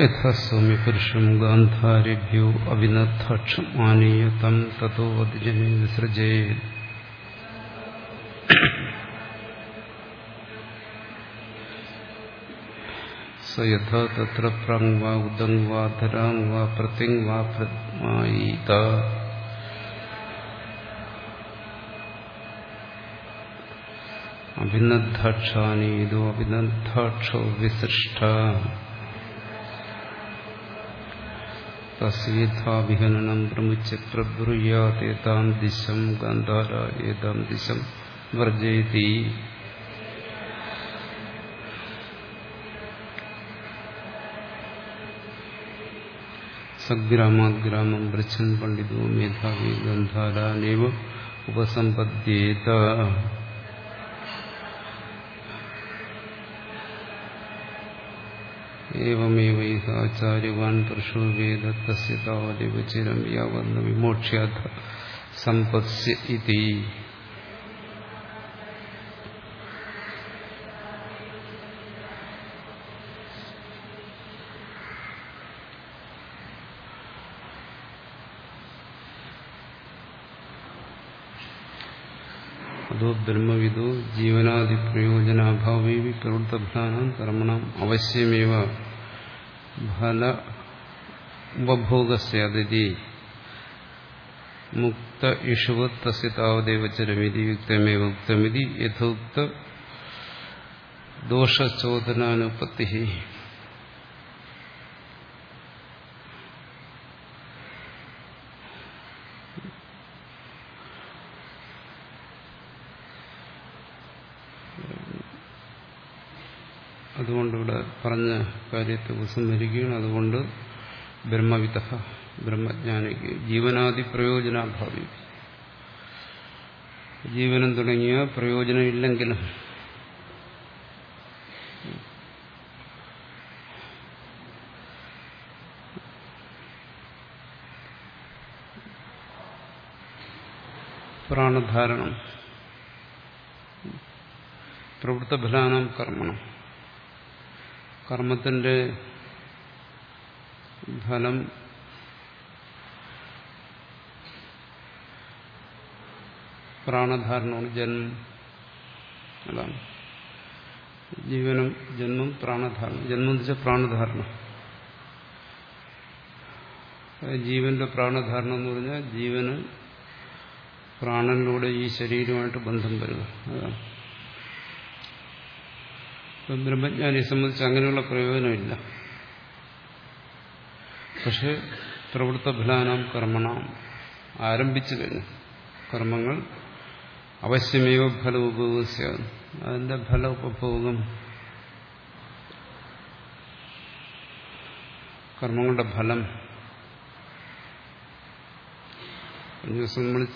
യഥാ സൗമ്യപുരുഷം ഗാന്ധാരിഭ്യോ അവിനദ്ധക്ഷം ആനീയ തം തോ അതിജനെ വിസൃജേ സ യഥാ തത്ര പ്രാങ് വാ ഉദങ് വാ ധരാങ് വാ പ്രത്യങ് വാ പ്രമായീത അഭിനദ്ധാക്ഷാനീതോ അഭിനദ്ധാക്ഷോ വിസൃഷ്ട തസ്യേഥാഭിഹനനം പ്രമുച്ച പ്രബ്രൂയാതേതാം ദിശം ഗാന്ധാര ഏതാം ദിശം വർജയതി സഗ്രാമാഗ്രാമം വൃച്ഛൻ പണ്ഡിതോ മേധാവി ഗന്ധാരാനേവ ഉപസമ്പദ്യേത ഏവമേവൈഹാചാര്യവാൻ പുരുഷോ വേദ തസ്യ താവലിവ ചിരം യാവന്ന വിമോക്ഷ്യാഥ സമ്പത്സ്യ ഇതി അതോ ബ്രഹ്മവിദോ ജീവനാദി പ്രവൃത്തഭ്യാനം കർമ്മണം അവശ്യമേവ ഫല ഉപഭോഗസ്യാതി മുക്ത ഇഷുവത് തസ്യ താവദേവ ചരമിതി യുക്തമേവ ഉക്തമിതി യഥോക്ത ദോഷചോദനാനുപത്തി അതുകൊണ്ട് ഇവിടെ പറഞ്ഞ കാര്യത്തെ ഉപസംഹരിക്കുകയാണ് അതുകൊണ്ട് ബ്രഹ്മവിധ ബ്രഹ്മജ്ഞാനിക്ക് ജീവനാദി പ്രയോജനാഭാവി ജീവനം തുടങ്ങിയ പ്രയോജനമില്ലെങ്കിലും പ്രാണധാരണം പ്രവൃത്തഫലാനം കർമ്മണം കർമ്മത്തിന്റെ ഫലം പ്രാണധാരണമാണ് ജന്മം. അതാണ്. ജീവനം ജന്മം പ്രാണധാരണം. ജന്മം എന്ന് വെച്ചാൽ പ്രാണധാരണ. ജീവന്റെ പ്രാണധാരണം എന്ന് പറഞ്ഞാൽ ജീവന് പ്രാണനിലൂടെ ഈ ശരീരമായിട്ട് ബന്ധം വരിക അതാണ്. ബ്രഹ്മജ്ഞാനിയെ സംബന്ധിച്ച് അങ്ങനെയുള്ള പ്രയോജനമില്ല. പക്ഷെ പ്രവൃത്ത ഫലാനാം കർമ്മണം ആരംഭിച്ചു കഴിഞ്ഞു. കർമ്മങ്ങൾ അവശ്യമേവ ഫല ഉപഭോഗസ്യ അതിന്റെ ഫല ഉപഭോഗം കർമ്മങ്ങളുടെ ഫലം. ദിവസം നമ്മൾ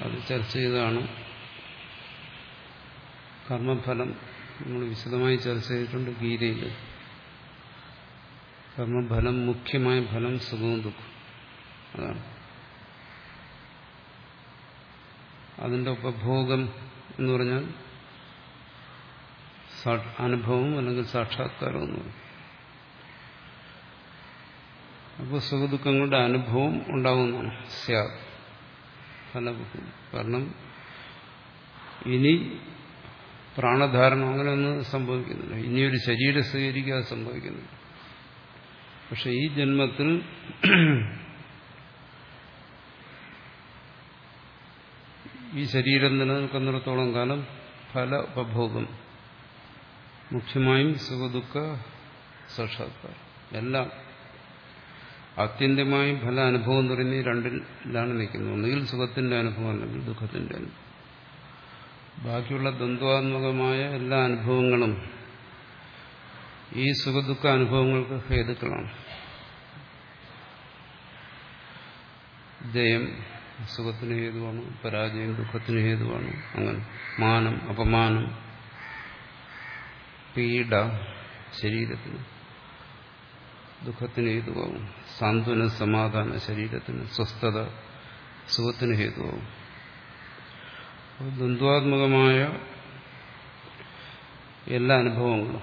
അത് ചർച്ച ചെയ്തതാണ് കർമ്മഫലം. നമ്മൾ വിശദമായി ചർച്ച ചെയ്തിട്ടുണ്ട് ഗീതയിൽ. കർമ്മഫലം മുഖ്യമായ ഫലം സുഖവും ദുഃഖം അതാണ്. അതിന്റെ ഉപഭോഗം എന്ന് പറഞ്ഞാൽ അനുഭവം അല്ലെങ്കിൽ സാക്ഷാത്കാരം എന്ന് പറയും. അപ്പോൾ സുഖദുഃഖങ്ങളുടെ അനുഭവം ഉണ്ടാകുന്നതാണ് സ്യാ ഫലഭൂം കാരണം ഇനി പ്രാണധാരണം അങ്ങനെയൊന്നും സംഭവിക്കുന്നില്ല. ഇനിയൊരു ശരീരം സ്വീകരിക്കാതെ സംഭവിക്കുന്നില്ല. പക്ഷെ ഈ ജന്മത്തിൽ ഈ ശരീരം നിലനിൽക്കുന്നിടത്തോളം കാലം ഫല ഉപഭോഗം മുഖ്യമായും സുഖദുഃഖ സാക്ഷാത്കാരം എല്ലാം ആത്യന്തികമായും ഫല അനുഭവം പറയുന്നത് രണ്ടിലാണ് നിൽക്കുന്നത്. ഒന്നുകിൽ സുഖത്തിന്റെ അനുഭവം അല്ലെങ്കിൽ ദുഃഖത്തിന്റെ അനുഭവം. ബാക്കിയുള്ള ദ്വന്ദ്വാത്മകമായ എല്ലാ അനുഭവങ്ങളും ഈ സുഖദുഃഖ അനുഭവങ്ങൾക്ക് ഹേതുക്കളാണ്. ജയം സുഖത്തിന് ഹേതുവാണ് പരാജയം ദുഃഖത്തിന് ഹേതുവാണ് അങ്ങനെ മാനം അപമാനം പീഡ ശരീരത്തിന് ദുഃഖത്തിന് ഹേതുവാകും. സാന്ത്വന സമാധാന ശരീരത്തിന് സ്വസ്ഥത സുഖത്തിന് ഹേതുവാകും. ദ്വന്ദ്വാത്മകമായ എല്ലാ അനുഭവങ്ങളും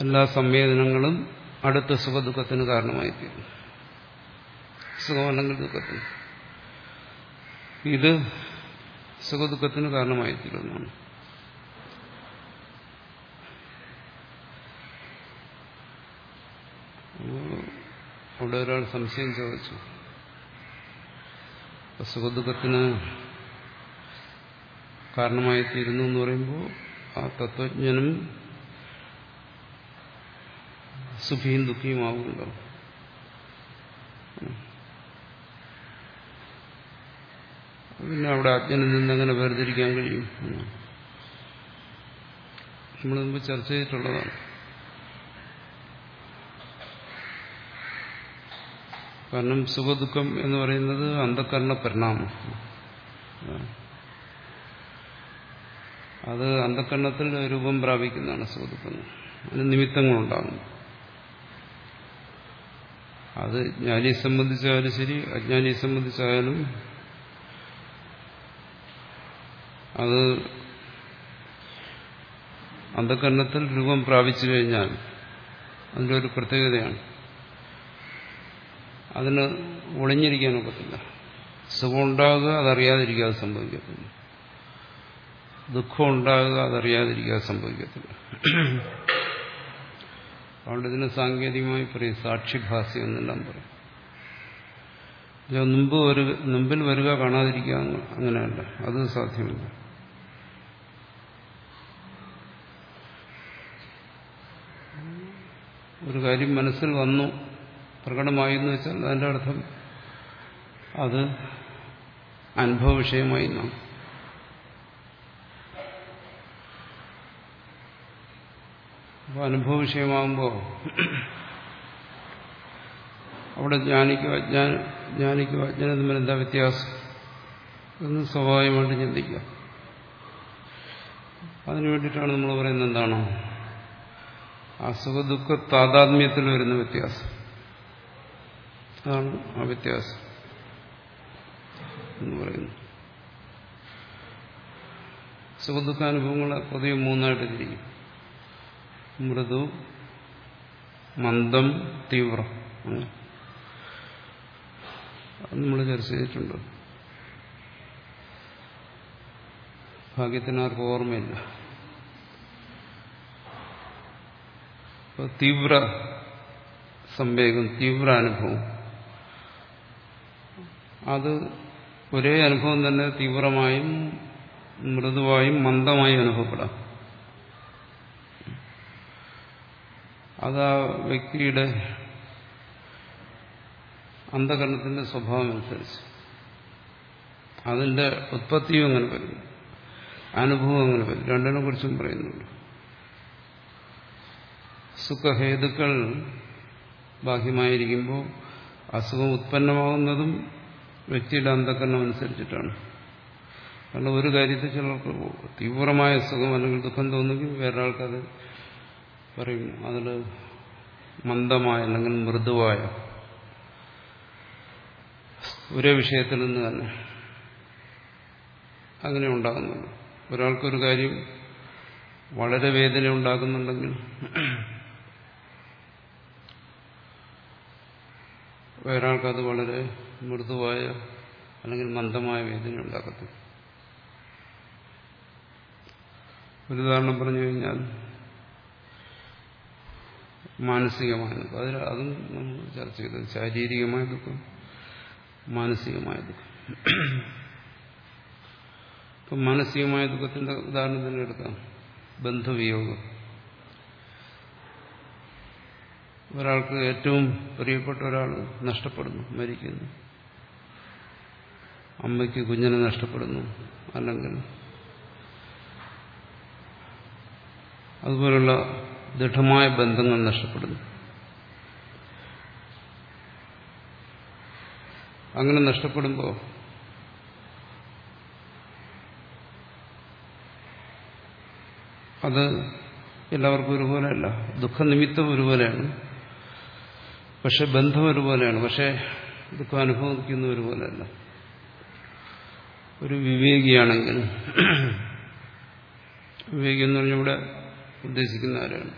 എല്ലാ സംവേദനങ്ങളും അടുത്ത സുഖദുഃഖത്തിന് കാരണമായിത്തീരും സുഖമല്ലെങ്കിൽ ദുഃഖത്തിന്. ഇത് സുഖദുഃഖത്തിന് കാരണമായിത്തീരുന്നതാണ്. അവിടെ ഒരാൾ സംശയം ചോദിച്ചു. സുഖദുഃഖത്തിന് കാരണമായിത്തീരുന്നു എന്ന് പറയുമ്പോൾ ആ തത്വജ്ഞനും സുഖിയും ദുഃഖിയുമാവുമല്ലോ പിന്നെ അവിടെ അജ്ഞനിൽ നിന്നെങ്ങനെ വേർതിരിക്കാൻ കഴിയും? നമ്മൾ മുമ്പ് ചർച്ച ചെയ്തിട്ടുള്ളതാണ്. കാരണം സുഖദുഃഖം എന്ന് പറയുന്നത് അന്ധകരണ പരിണാമം. അത് അന്ധകരണത്തിൽ രൂപം പ്രാപിക്കുന്നതാണ് സുഖദുഃഖം. അതിന് നിമിത്തങ്ങളുണ്ടാകുന്നു. അത് ജ്ഞാനിയെ സംബന്ധിച്ചായാലും ശരി അജ്ഞാനിയെ സംബന്ധിച്ചായാലും അത് അന്ധകരണത്തിൽ രൂപം പ്രാപിച്ചു കഴിഞ്ഞാൽ അതിന്റെ ഒരു പ്രത്യേകതയാണ്. അതിന് ഒളിഞ്ഞിരിക്കാൻ ഒക്കത്തില്ല. സുഖം ഉണ്ടാകുക അതറിയാതിരിക്കാതെ സംഭവിക്കത്തില്ല. ദുഃഖം ഉണ്ടാകുക അതറിയാതിരിക്കാതെ സംഭവിക്കത്തില്ല. അതുകൊണ്ട് ഇതിന് സാങ്കേതികമായി പറയും സാക്ഷിഭാസ്യം എന്നെല്ലാം പറയും. മുമ്പ് ഒരു മുമ്പിൽ വരിക കാണാതിരിക്കുക അങ്ങനെയല്ല. അത് സാധ്യമല്ല. ഒരു കാര്യം മനസ്സിൽ വന്നു. പ്രകടമായി എന്ന് വെച്ചാൽ അതിന്റെ അർത്ഥം അത് അനുഭവ വിഷയമായി നാം അപ്പോൾ അനുഭവ വിഷയമാകുമ്പോൾ അവിടെ ജ്ഞാനിക്കും അജ്ഞാന ജ്ഞാനിക്കും അജ്ഞാനം തമ്മിൽ എന്താ വ്യത്യാസം? എന്ന് സ്വാഭാവികമായിട്ട് ചിന്തിക്കുക. അതിനു വേണ്ടിയിട്ടാണ് നമ്മൾ പറയുന്നത് എന്താണോ? അസുഖ ദുഃഖ താതാത്മ്യത്തിൽ വരുന്ന വ്യത്യാസം. അതാണ് ആ വ്യത്യാസം എന്ന് പറയുന്നു സുഖദുഃഖാനുഭവങ്ങളെ പൊതുവെ മൂന്നായിട്ട് തിരിക്കും. മൃദു മന്ദം തീവ്രം അത് നമ്മൾ ചർച്ച ചെയ്തിട്ടുണ്ട് ഭാഗ്യത്തിന് ആർക്കും ഓർമ്മയില്ല. തീവ്ര സംവേഗം തീവ്ര അനുഭവം അത് ഒരേ അനുഭവം തന്നെ തീവ്രമായും മൃദുവായും മന്ദമായും അനുഭവപ്പെടാം. അത് ആ വ്യക്തിയുടെ അന്ധകരണത്തിന്റെ സ്വഭാവം അനുസരിച്ച്. അതിന്റെ ഉത്പത്തിയും അങ്ങനെ വരുന്നു അനുഭവം അങ്ങനെ വരും. രണ്ടിനെ കുറിച്ചും പറയുന്നുണ്ട്. സുഖഹേതുക്കൾ ബാഹ്യമായിരിക്കുമ്പോൾ അസുഖം ഉത്പന്നമാകുന്നതും വ്യക്തിയുടെ അന്ധക്കരണം അനുസരിച്ചിട്ടാണ് കാരണം ഒരു കാര്യത്തിൽ ചിലർക്ക് തീവ്രമായ സുഖം അല്ലെങ്കിൽ ദുഃഖം തോന്നുമെങ്കിൽ വേറൊരാൾക്കത് പറയും. അതിൽ മന്ദമായ അല്ലെങ്കിൽ മൃദുവായ ഒരേ വിഷയത്തിൽ നിന്ന് തന്നെ അങ്ങനെ ഉണ്ടാകുന്നുള്ളൂ ഒരാൾക്കൊരു കാര്യം വളരെ വേദന ഉണ്ടാക്കുന്നുണ്ടെങ്കിൽ വേറൊരാൾക്കത് വളരെ മൃദുവായ അല്ലെങ്കിൽ മന്ദമായ വേദന ഉണ്ടാക്കത്തില്ല ഒരു ഉദാഹരണം പറഞ്ഞു കഴിഞ്ഞാൽ മാനസികമായ ദുഃഖം. അതിൽ അതും നമ്മൾ ചർച്ച ചെയ്തത് ശാരീരികമായ ദുഃഖം മാനസികമായ ദുഃഖം. ഇപ്പം മാനസികമായ ദുഃഖത്തിന്റെ ഉദാഹരണം തന്നെ എടുക്കാം. ബന്ധുവിയോഗം. ഒരാൾക്ക് ഏറ്റവും പ്രിയപ്പെട്ട ഒരാൾ നഷ്ടപ്പെടുന്നു മരിക്കുന്നു. അമ്മയ്ക്ക് കുഞ്ഞിനെ നഷ്ടപ്പെടുന്നു. അല്ലെങ്കിൽ അതുപോലുള്ള ദൃഢമായ ബന്ധങ്ങൾ നഷ്ടപ്പെടുന്നു. അങ്ങനെ നഷ്ടപ്പെടുമ്പോൾ അത് എല്ലാവർക്കും ഒരുപോലെയല്ല. ദുഃഖനിമിത്തം ഒരുപോലെയാണ്. പക്ഷെ ബന്ധം ഒരുപോലെയാണ്. പക്ഷെ ദുഃഖം അനുഭവിക്കുന്ന ഒരുപോലെയല്ല. ഒരു വിവേകിയാണെങ്കിൽ വിവേകി എന്ന് പറഞ്ഞാൽ ഇവിടെ ഉദ്ദേശിക്കുന്ന ആരാണ്?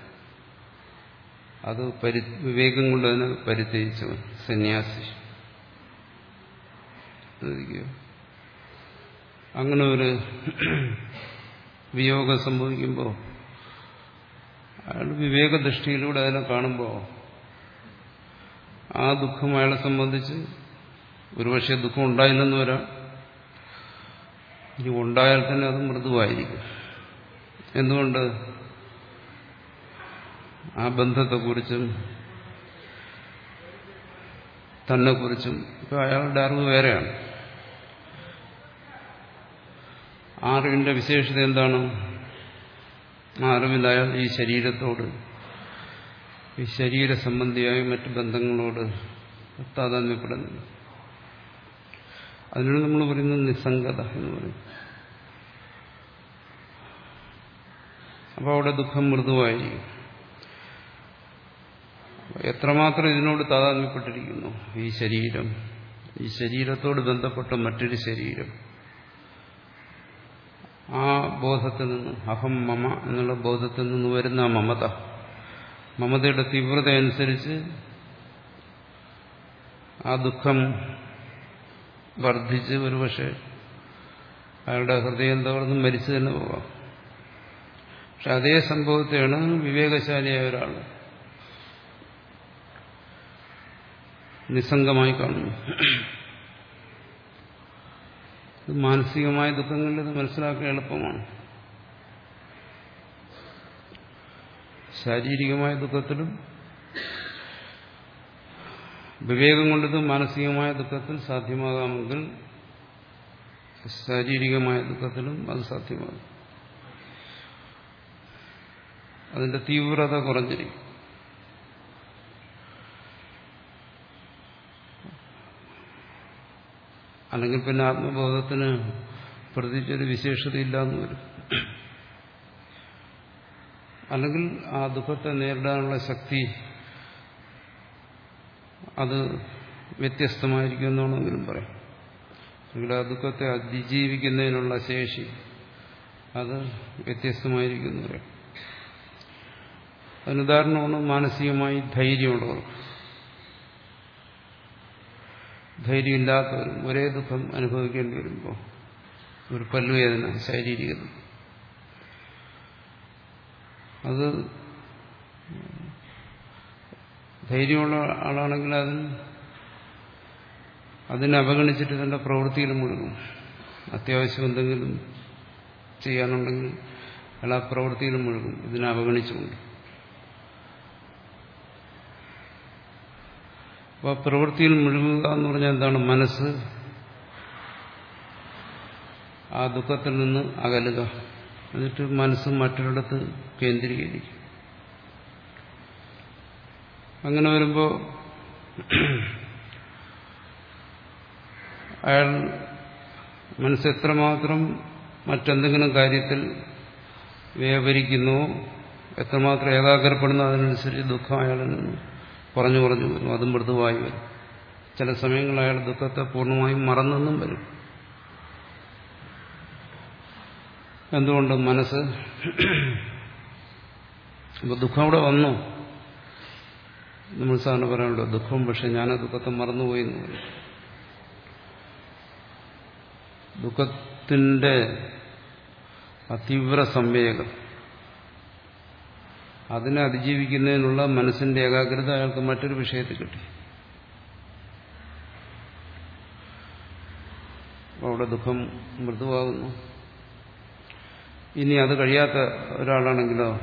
അത് പരി വിവേകം കൊണ്ട് തന്നെ പരിത്യജിച്ചവൻ സന്യാസി. അങ്ങനെ ഒരു വിയോഗം സംഭവിക്കുമ്പോൾ അയാൾ വിവേകദൃഷ്ടിയിലൂടെ അതിനെ കാണുമ്പോൾ ആ ദുഃഖം അയാളെ സംബന്ധിച്ച് ഒരുപക്ഷെ ദുഃഖം ഉണ്ടായില്ലെന്ന് വരാം. ഇനി ഉണ്ടായാൽ തന്നെ അത് മൃദുവായിരിക്കും. എന്തുകൊണ്ട്? ആ ബന്ധത്തെക്കുറിച്ചും തന്നെക്കുറിച്ചും ഇപ്പം അയാളുടെ അറിവ് വേറെയാണ്. ആ അറിവിന്റെ വിശേഷത എന്താണ്? ആ അറിവിൽ അയാൾ ഈ ശരീരത്തോട് ഈ ശരീര സംബന്ധിയായ മറ്റ് ബന്ധങ്ങളോട് താതാത്മ്യപ്പെടുന്നില്ല അതിനാണ് നമ്മൾ പറയുന്നത് നിസ്സംഗത എന്ന് പറയും. അപ്പോൾ അവിടെ ദുഃഖം മൃദുവായി. എത്രമാത്രം ഇതിനോട് താതാത്മ്യപ്പെട്ടിരിക്കുന്നു? ഈ ശരീരം. ഈ ശരീരത്തോട് ബന്ധപ്പെട്ട മറ്റൊരു ശരീരം. ആ ബോധത്തിൽ നിന്ന് അഹം മമ എന്നുള്ള ബോധത്തിൽ നിന്ന് വരുന്ന മമത. മമതയുടെ തീവ്രത അനുസരിച്ച് ആ ദുഃഖം വർദ്ധിച്ച് ഒരുപക്ഷെ അയാളുടെ ഹൃദയം തകർന്ന് മരിച്ചു തന്നെ പോകാം പക്ഷെ അതേ സംഭവത്തെയാണ് വിവേകശാലിയായ ഒരാൾ നിസ്സംഗമായി കാണുന്നു. മാനസികമായ ദുഃഖങ്ങളിൽ ഇത് മനസ്സിലാക്കാൻ എളുപ്പമാണ്. ശാരീരികമായ ദുഃഖത്തിലും വിവേകം കൊണ്ടത് മാനസികമായ ദുഃഖത്തിൽ സാധ്യമാകാമെങ്കിൽ ശാരീരികമായ ദുഃഖത്തിലും അത് സാധ്യമാകും. അതിന്റെ തീവ്രത കുറഞ്ഞിരിക്കും. അല്ലെങ്കിൽ പിന്നെ ആത്മബോധത്തിന് പ്രത്യേകിച്ചൊരു വിശേഷതയില്ല എന്ന് വരും. അല്ലെങ്കിൽ ആ ദുഃഖത്തെ നേരിടാനുള്ള ശക്തി അത് വ്യത്യസ്തമായിരിക്കും എന്നാണെങ്കിലും പറയാം ആ ദുഃഖത്തെ അതിജീവിക്കുന്നതിനുള്ള ശേഷി അത് വ്യത്യസ്തമായിരിക്കും എന്ന് പറയാം. അതിനുദാഹരണമാണ് മാനസികമായി ധൈര്യമുള്ളവർക്ക് ധൈര്യമില്ലാത്തവരും ഒരേ ദുഃഖം അനുഭവിക്കേണ്ടി വരുമ്പോൾ ഒരു പല്ലുവേദന ശാരീരിക ദുഃഖം. അത് ധൈര്യമുള്ള ആളാണെങ്കിൽ അതിന് അതിനെ അവഗണിച്ചിട്ട് തന്റെ പ്രവൃത്തിയിൽ മുഴുകും. അത്യാവശ്യം എന്തെങ്കിലും ചെയ്യാനുണ്ടെങ്കിൽ അയാൾ ആ പ്രവൃത്തിയിൽ മുഴുകും. ഇതിനെ അവഗണിച്ചുകൊണ്ട്. അപ്പോൾ പ്രവൃത്തിയിൽ മുഴുകുക എന്ന് പറഞ്ഞാൽ എന്താണ്? മനസ്സ് ആ ദുഃഖത്തിൽ നിന്ന് അകലുക. എന്നിട്ട് മനസ്സ് മറ്റൊരിടത്ത് കേന്ദ്രീകരിക്കും. അങ്ങനെ വരുമ്പോൾ അയാൾ മനസ്സ് എത്രമാത്രം മറ്റെന്തെങ്കിലും കാര്യത്തിൽ വ്യാപരിക്കുന്നു എത്രമാത്രം ഏകാഗ്രപ്പെടുന്നു അതിനനുസരിച്ച് ദുഃഖം അയാളിൽ പറഞ്ഞു പറഞ്ഞു വരും അതും മൃദുവായി വരും. ചില സമയങ്ങളിൽ അയാൾ ദുഃഖത്തെ പൂർണമായും മറന്നെന്നും വരും. എന്തുകൊണ്ട് മനസ്സ് ഇപ്പൊ ദുഃഖം അവിടെ വന്നു. നമ്മൾ സാറിന് പറയാനുള്ളൂ ദുഃഖം പക്ഷെ ഞാൻ ആ ദുഃഖത്തെ മറന്നുപോയി എന്ന് പറയും. ദുഃഖത്തിന്റെ അതീവ്ര സംവേഗം. അതിനെ അതിജീവിക്കുന്നതിനുള്ള മനസ്സിന്റെ ഏകാഗ്രത അയാൾക്ക് മറ്റൊരു വിഷയത്തിൽ കിട്ടി. അവിടെ ദുഃഖം മൃദുവാകുന്നു. ഇനി അത് കഴിയാത്ത ഒരാളാണെങ്കിലോ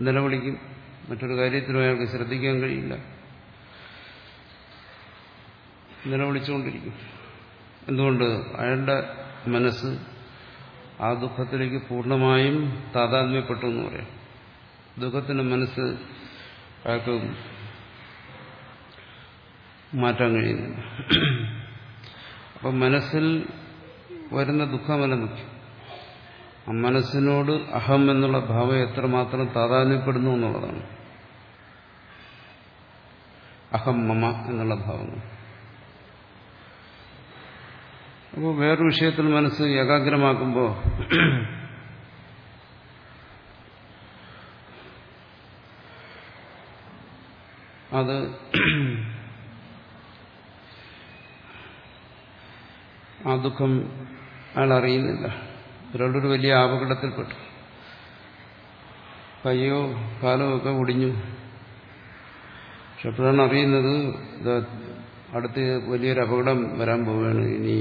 നിലവിളിക്കും. മറ്റൊരു കാര്യത്തിലും അയാൾക്ക് ശ്രദ്ധിക്കാൻ കഴിയില്ല. നിലവിളിച്ചുകൊണ്ടിരിക്കും എന്തുകൊണ്ട്? അയാളുടെ മനസ്സ് ആ ദുഃഖത്തിലേക്ക് പൂർണമായും താതാത്മ്യപ്പെട്ടു എന്ന് പറയാം. ദുഃഖത്തിന്റെ മനസ്സ് അയാൾക്ക് മാറ്റാൻ കഴിയുന്നില്ല. അപ്പം മനസ്സിൽ വരുന്ന ദുഃഖമല്ല മുഖ്യം. മനസ്സിനോട് അഹം എന്നുള്ള ഭാവം എത്രമാത്രം താതാത്മ്യപ്പെടുന്നു എന്നുള്ളതാണ്. അഹം മമ എന്നുള്ള ഭാവങ്ങൾ അപ്പോൾ വേറൊരു വിഷയത്തിൽ മനസ്സ് ഏകാഗ്രമാക്കുമ്പോൾ അത് ആ ദുഃഖം അയാൾ അറിയുന്നില്ല. ഒരാളൊരു വലിയ അപകടത്തിൽപ്പെട്ടു കയ്യോ കാലോ ഒക്കെ ഒടിഞ്ഞു പക്ഷെ അപ്പോഴാണ് അറിയുന്നത് അടുത്ത് വലിയൊരു അപകടം വരാൻ പോവുകയാണ്. ഇനി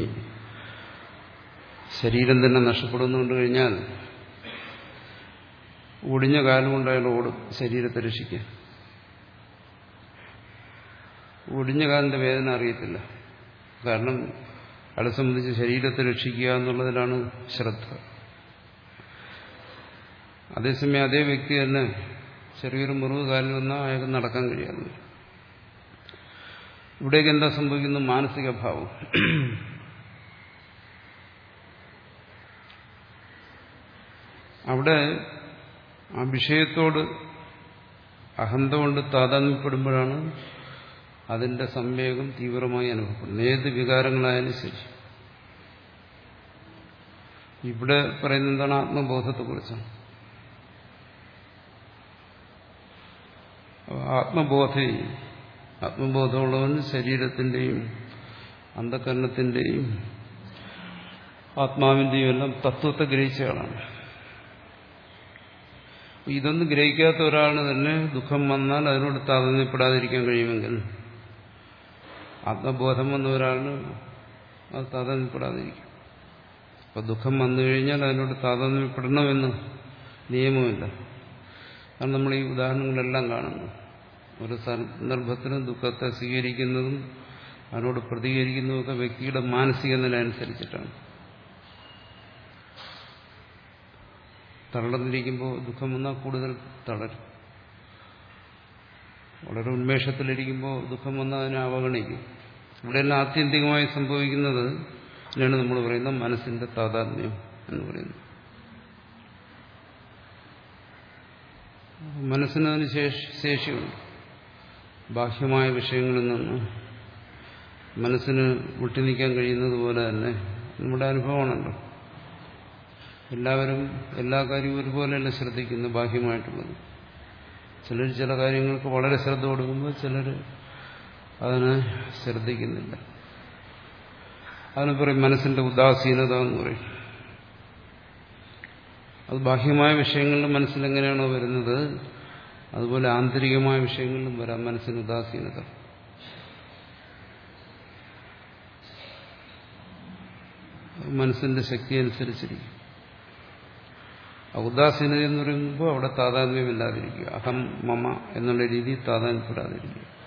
ശരീരം തന്നെ നഷ്ടപ്പെടുന്നുകൊണ്ട് കഴിഞ്ഞാൽ ഒടിഞ്ഞ കാലം കൊണ്ട് ഓടും ശരീരത്തെ രക്ഷിക്കാൻ. ഒടിഞ്ഞ കാലിന്റെ വേദന അറിയത്തില്ല. കാരണം അയാളെ സംബന്ധിച്ച് ശരീരത്തെ രക്ഷിക്കുക എന്നുള്ളതിലാണ് ശ്രദ്ധ. അതേസമയം അതേ വ്യക്തി തന്നെ ചെറിയൊരു മുറിവ് കാലിൽ വന്നാൽ അയാൾക്ക് നടക്കാൻ കഴിയാതെ ഇവിടേക്ക് എന്താ സംഭവിക്കുന്നു? മാനസിക ഭാവം അവിടെ ആ വിഷയത്തോട് അഹന്ത കൊണ്ട് താതാത്മ്യപ്പെടുമ്പോഴാണ് അതിന്റെ സംവേഗം തീവ്രമായി അനുഭവപ്പെടുന്നത്. ഏത് വികാരങ്ങളായാലും ശരി. ഇവിടെ പറയുന്ന എന്താണ്? ആത്മബോധത്തെക്കുറിച്ചാണ്. ആത്മബോധ ആത്മബോധമുള്ളവൻ ശരീരത്തിന്റെയും അന്ധകരണത്തിന്റെയും ആത്മാവിന്റെയും എല്ലാം തത്വത്തെ ഗ്രഹിച്ചയാളാണ് ഇതൊന്നും ഗ്രഹിക്കാത്ത ഒരാളിന് തന്നെ ദുഃഖം വന്നാൽ അതിനോട് താതന്യപ്പെടാതിരിക്കാൻ കഴിയുമെങ്കിൽ ആത്മബോധം വന്ന ഒരാളിന് അത് താതന്യപ്പെടാതിരിക്കും അപ്പൊ ദുഃഖം വന്നു കഴിഞ്ഞാൽ അതിനോട് താതന്യപ്പെടണമെന്ന് നിയമമില്ല. കാരണം നമ്മൾ ഈ ഉദാഹരണങ്ങളെല്ലാം കാണുന്നു. ഒരു സന്ദർഭത്തിനും ദുഃഖത്തെ സ്വീകരിക്കുന്നതും അതിനോട് പ്രതികരിക്കുന്നതൊക്കെ വ്യക്തിയുടെ മാനസിക നില അനുസരിച്ചിട്ടാണ്. തളർന്നിരിക്കുമ്പോൾ ദുഃഖം വന്നാൽ കൂടുതൽ തളരും. വളരെ ഉന്മേഷത്തിലിരിക്കുമ്പോൾ ദുഃഖം വന്നാൽ അതിനെ അവഗണിക്കും. ഇവിടെയെല്ലാം ആത്യന്തികമായി സംഭവിക്കുന്നത് ഇതിനാണ് നമ്മൾ പറയുന്നത് മനസ്സിന്റെ താതാത്മ്യം എന്ന് പറയുന്നത്. മനസ്സിനതിന് ശേഷി ശേഷിയുണ്ട്. ബാഹ്യമായ വിഷയങ്ങളിൽ നിന്ന് മനസ്സിന് വിട്ടുനിൽക്കാൻ കഴിയുന്നത് പോലെ തന്നെ നമ്മുടെ അനുഭവമാണല്ലോ. എല്ലാവരും എല്ലാ കാര്യവും ഒരുപോലെയല്ല ശ്രദ്ധിക്കുന്നു ബാഹ്യമായിട്ടുള്ളത്. ചിലർ ചില കാര്യങ്ങൾക്ക് വളരെ ശ്രദ്ധ കൊടുക്കുമ്പോൾ ചിലർ അതിനെ ശ്രദ്ധിക്കുന്നില്ല. അതിന് പറയും മനസ്സിന്റെ ഉദാസീനത എന്ന് പറയും. അത് ബാഹ്യമായ വിഷയങ്ങളിൽ മനസ്സിലെങ്ങനെയാണോ വരുന്നത് അതുപോലെ ആന്തരികമായ വിഷയങ്ങളിലും വരാം. മനസ്സിന് ഉദാസീനത. മനസ്സിന്റെ ശക്തി അനുസരിച്ചിരിക്കും. ഉദാസീനത എന്ന് പറയുമ്പോൾ അവിടെ താതാത്മ്യമില്ലാതിരിക്കുക. അഹം മമ എന്നുള്ള രീതിയിൽ താതാത്മ്യപ്പെടാതിരിക്കുക.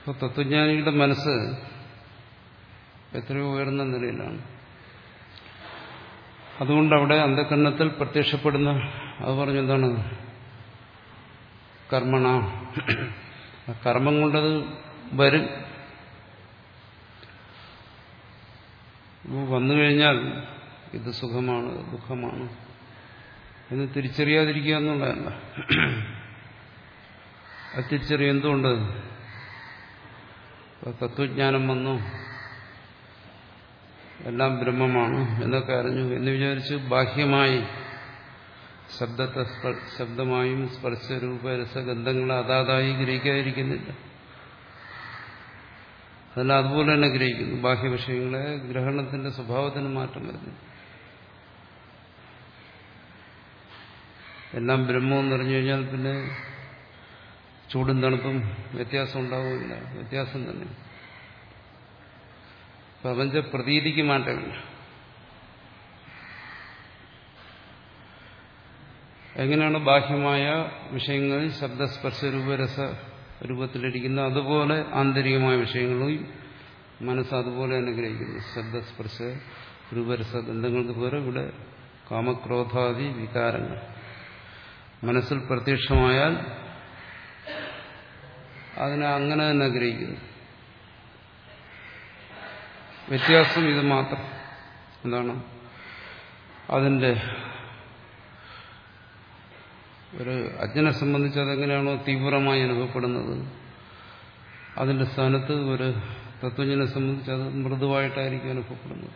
അപ്പോൾ തത്വജ്ഞാനികളുടെ മനസ്സ് എത്രയോ ഉയർന്ന നിലയിലാണ്. അതുകൊണ്ട് അവിടെ അന്ധകരണത്തിൽ പ്രത്യക്ഷപ്പെടുന്ന അത് പറഞ്ഞെന്താണ്? കർമ്മണ കർമ്മം കൊണ്ടത് വരും. വന്നു കഴിഞ്ഞാൽ ഇത് സുഖമാണ് ദുഃഖമാണ് എന്ന് തിരിച്ചറിയാതിരിക്കുക എന്നുള്ളതല്ല. അത് തിരിച്ചറിയ എന്തുകൊണ്ട്? തത്വജ്ഞാനം വന്നു. എല്ലാം ബ്രഹ്മമാണ് എന്നൊക്കെ അറിഞ്ഞു എന്ന് വിചാരിച്ച് ബാഹ്യമായി ശബ്ദത്തെ ശബ്ദമായും സ്പർശരൂപ രസഗന്ധങ്ങളെ അതാതായി ഗ്രഹിക്കാതിരിക്കുന്നില്ല. അതെല്ലാം അതുപോലെ തന്നെ ഗ്രഹിക്കുന്നു. ബാഹ്യ വിഷയങ്ങളെ ഗ്രഹണത്തിന്റെ സ്വഭാവത്തിന് മാറ്റം വരുന്നു എല്ലാം ബ്രഹ്മം നിറഞ്ഞു കഴിഞ്ഞാൽ പിന്നെ ചൂടും തണുപ്പും വ്യത്യാസം ഉണ്ടാവില്ല വ്യത്യാസം തന്നെ. പ്രപഞ്ച പ്രതീതിക്ക് മാറ്റമില്ല. എങ്ങനെയാണ് ബാഹ്യമായ വിഷയങ്ങൾ ശബ്ദസ്പർശ രൂപരസ രൂപത്തിലിരിക്കുന്ന അതുപോലെ ആന്തരികമായ വിഷയങ്ങളും മനസ്സ് അതുപോലെ തന്നെ ഗ്രഹിക്കുന്നു ശബ്ദസ്പർശ രൂപരസ ബന്ധങ്ങൾക്ക് പകരം ഇവിടെ കാമക്രോധാദി വികാരങ്ങൾ. മനസ്സിൽ പ്രത്യക്ഷമായാൽ അതിനെ അങ്ങനെ തന്നെ ഗ്രഹിക്കുന്നു. വ്യത്യാസം ഇത് മാത്രം. എന്താണ്? അതിന്റെ ഒരു അജ്ഞനെ സംബന്ധിച്ച് അതെങ്ങനെയാണോ തീവ്രമായി അനുഭവപ്പെടുന്നത്. അതിന്റെ സ്ഥാനത്ത് ഒരു തത്വജ്ഞനെ സംബന്ധിച്ച് അത് മൃദുവായിട്ടായിരിക്കും അനുഭവപ്പെടുന്നത്.